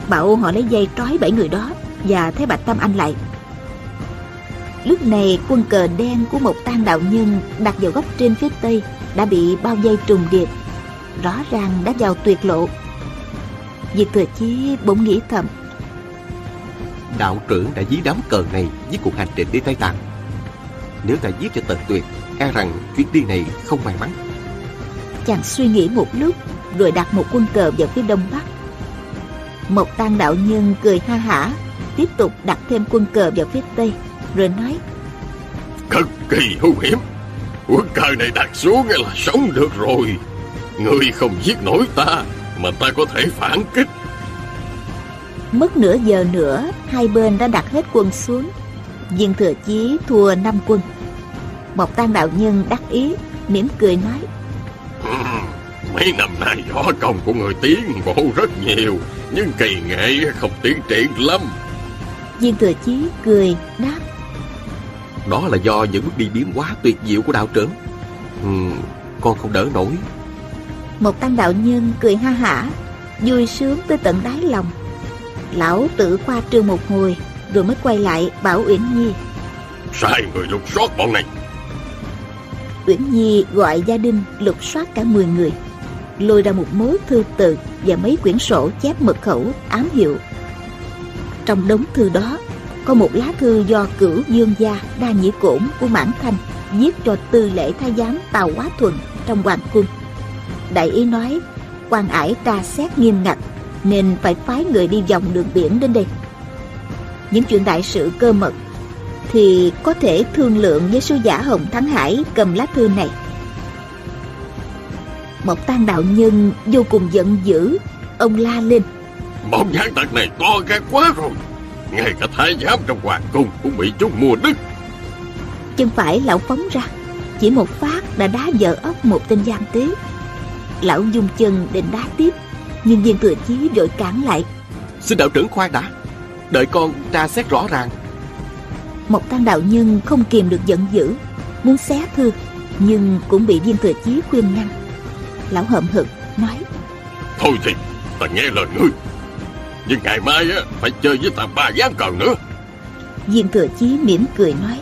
bảo họ lấy dây trói bảy người đó và thấy Bạch tam Anh lại. Lúc này quân cờ đen của một tan đạo nhân đặt vào góc trên phía tây đã bị bao dây trùng điệp, rõ ràng đã vào tuyệt lộ. Diệt thừa chí bỗng nghĩ thầm Đạo trưởng đã dí đám cờ này với cuộc hành trình đi Tây Tạng. Nếu ta giết cho tận tuyệt, e rằng chuyến đi này không may mắn. Chàng suy nghĩ một lúc Rồi đặt một quân cờ vào phía đông bắc Một tăng đạo nhân cười ha hả Tiếp tục đặt thêm quân cờ vào phía tây Rồi nói Cực kỳ hữu hiểm. Quân cờ này đặt xuống là sống được rồi. Ngươi không giết nổi ta, mà ta có thể phản kích. Mất nửa giờ nữa Hai bên đã đặt hết quân xuống Viên thừa chí thua năm quân Một tăng đạo nhân đắc ý mỉm cười nói Mấy năm nay võ công của người tiến bộ rất nhiều, nhưng kỳ nghệ không tiến triển lắm. Viên thừa chí cười đáp Đó là do những bước đi biến hóa tuyệt diệu của đạo trưởng. Ừm, con không đỡ nổi. Một tăng đạo nhân cười ha hả Vui sướng tới tận đáy lòng Lão tự khoa trương một hồi Rồi mới quay lại bảo Uyển Nhi Sai người lục soát bọn này. Uyển Nhi gọi gia đình lục soát cả 10 người, Lôi ra một mớ thư từ Và mấy quyển sổ chép mật khẩu ám hiệu. Trong đống thư đó, Có một lá thư do cửu dương gia đa nhĩ cổn của Mãn Thanh Viết cho tư lễ thái giám Tào Quá Thuần trong hoàng cung. Đại ý nói, quan ải tra xét nghiêm ngặt, Nên phải phái người đi vòng đường biển đến đây. Những chuyện đại sự cơ mật thì có thể thương lượng với sư giả Hồng Thắng Hải cầm lá thư này. Một tan đạo nhân vô cùng giận dữ, ông la lên. Bọn gián tặc này to gan quá rồi. Ngay cả thái giám trong hoàng cung cũng bị chúng mua đứt. Chân phải lão phóng ra, chỉ một phát đã đá vỡ ốc một tên gian tế. Lão dùng chân định đá tiếp, Nhưng viên thừa chí vội cản lại Xin đạo trưởng khoan đã Đợi con tra xét rõ ràng Một tăng đạo nhân không kìm được giận dữ Muốn xé thư Nhưng cũng bị viên thừa chí khuyên ngăn. Lão hậm hực nói Thôi thì ta nghe lời ngươi. Nhưng ngày mai á phải chơi với ta ba gián cờ nữa. Viên thừa chí mỉm cười nói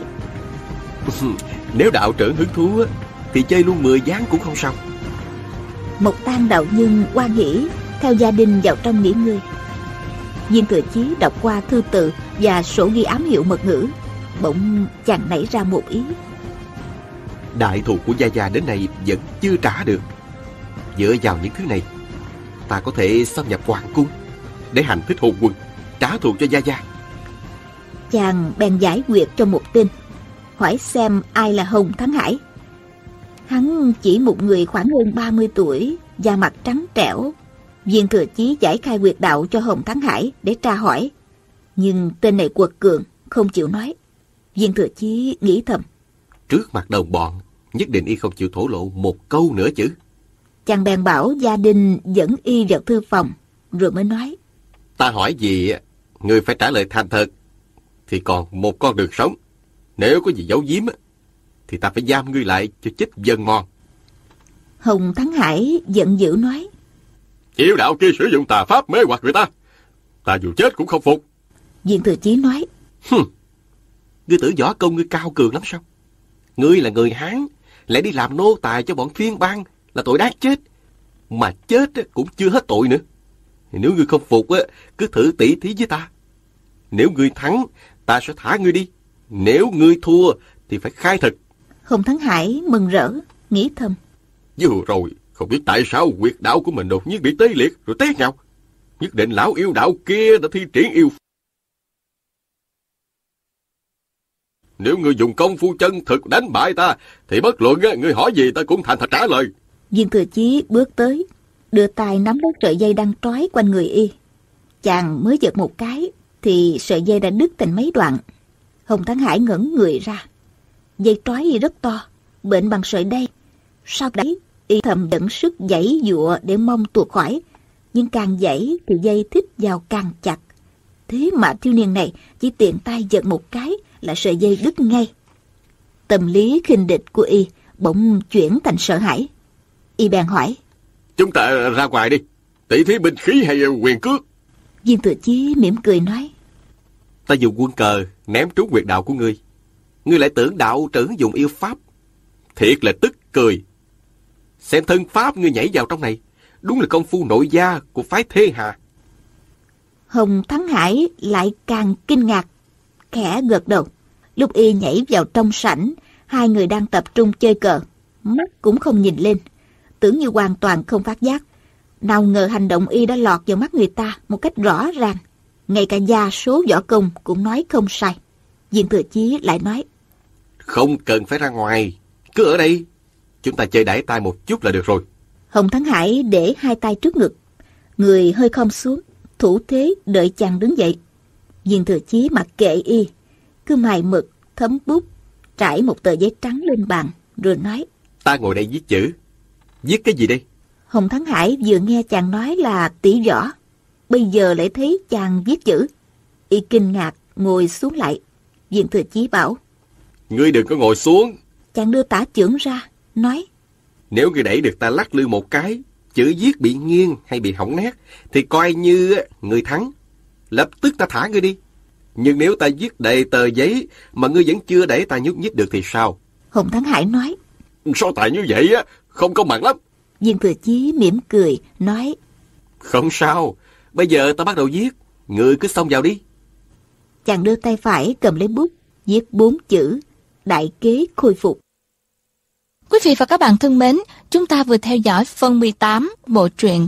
Nếu đạo trưởng hứng thú á, Thì chơi luôn 10 gián cũng không sao. Một tang đạo nhân quan hỷ Theo gia đình vào trong nghỉ ngơi. Viên thừa chí đọc qua thư tự Và sổ ghi ám hiệu mật ngữ Bỗng chàng nảy ra một ý. Đại thù của Gia Gia đến nay vẫn chưa trả được. Dựa vào những thứ này Ta có thể xâm nhập hoàng cung Để hành thích hồn quân Trả thù cho Gia Gia. Chàng bèn giải quyết cho một tên Hỏi xem ai là Hồng Thắng Hải. Hắn chỉ một người khoảng hơn 30 tuổi Da mặt trắng trẻo. Viên thừa chí giải khai quyệt đạo cho Hồng Thắng Hải Để tra hỏi. Nhưng tên này quật cường Không chịu nói Viên thừa chí nghĩ thầm. Trước mặt đồng bọn Nhất định y không chịu thổ lộ một câu nữa chứ. Chàng bèn bảo gia đình dẫn y vào thư phòng Rồi mới nói. Ta hỏi gì Người phải trả lời thành thật Thì còn một con đường sống. Nếu có gì giấu giếm á, Thì ta phải giam ngươi lại cho chết dân mòn. Hồng Thắng Hải giận dữ nói. Chịu đạo kia sử dụng tà pháp mê hoặc người ta. Ta dù chết cũng không phục. Viên thừa chí nói Ngươi tưởng võ công ngươi cao cường lắm sao? Ngươi là người Hán Lại đi làm nô tài cho bọn phiên bang Là tội đáng chết. Mà chết cũng chưa hết tội nữa. Nếu ngươi không phục á, Cứ thử tỉ thí với ta. Nếu ngươi thắng Ta sẽ thả ngươi đi. Nếu ngươi thua Thì phải khai thực. Hồng Thắng Hải mừng rỡ Nghĩ thầm. Vừa rồi không biết tại sao quyệt đạo của mình đột nhiên bị tê liệt rồi té nhau Nhất định lão yêu đạo kia đã thi triển yêu Nếu ngươi dùng công phu chân thực đánh bại ta, Thì bất luận ngươi hỏi gì ta cũng thành thật trả lời. Viên thừa chí bước tới, Đưa tay nắm lấy sợi dây đang trói quanh người y. Chàng mới giật một cái, Thì sợi dây đã đứt thành mấy đoạn. Hồng Thắng Hải ngẩng người ra. Dây trói y rất to Bệnh bằng sợi đây. Sau đấy, y thầm dẫn sức giãy dụa Để mong tuột khỏi. Nhưng càng giãy thì dây thích vào càng chặt. Thế mà thiếu niên này Chỉ tiện tay giật một cái là sợi dây đứt ngay. Tâm lý khinh địch của y Bỗng chuyển thành sợ hãi. Y bèn hỏi Chúng ta ra ngoài đi. Tỷ thí binh khí hay quyền cước? Viên thừa chí mỉm cười nói Ta dùng quân cờ Ném trúng quyệt đạo của ngươi. Ngươi lại tưởng đạo trưởng dùng yêu pháp. Thiệt là tức cười. Xem thân pháp ngươi nhảy vào trong này. Đúng là công phu nội gia của phái Thê Hà. Hồng Thắng Hải lại càng kinh ngạc Khẽ gật đầu. Lúc y nhảy vào trong sảnh Hai người đang tập trung chơi cờ. Mắt cũng không nhìn lên. Tưởng như hoàn toàn không phát giác. Nào ngờ hành động y đã lọt vào mắt người ta Một cách rõ ràng. Ngay cả gia số võ công cũng nói không sai. Viên thừa chí lại nói Không cần phải ra ngoài. Cứ ở đây. Chúng ta chơi đẩy tay một chút là được rồi. Hồng Thắng Hải để hai tay trước ngực. Người hơi khom xuống Thủ thế đợi chàng đứng dậy Viên thừa chí mặc kệ y. Cứ mài mực, thấm bút Trải một tờ giấy trắng lên bàn Rồi nói Ta ngồi đây viết chữ. Viết cái gì đây? Hồng Thắng Hải vừa nghe chàng nói là tỷ võ. Bây giờ lại thấy chàng viết chữ. Y kinh ngạc ngồi xuống lại. Viên thừa chí bảo Ngươi đừng có ngồi xuống. Chàng đưa tả trưởng ra Nói Nếu ngươi đẩy được ta lắc lư một cái Chữ viết bị nghiêng hay bị hỏng nét Thì coi như người thắng Lập tức ta thả ngươi đi. Nhưng nếu ta viết đầy tờ giấy Mà ngươi vẫn chưa đẩy ta nhúc nhích được thì sao? Hồng Thắng Hải nói. So tài như vậy á? Không công bằng lắm. Viên thừa chí mỉm cười Nói. Không sao. Bây giờ ta bắt đầu viết. Ngươi cứ xông vào đi. Chàng đưa tay phải cầm lấy bút Viết bốn chữ. Đại kế khôi phục. Quý vị và các bạn thân mến, chúng ta vừa theo dõi phần 18 bộ truyện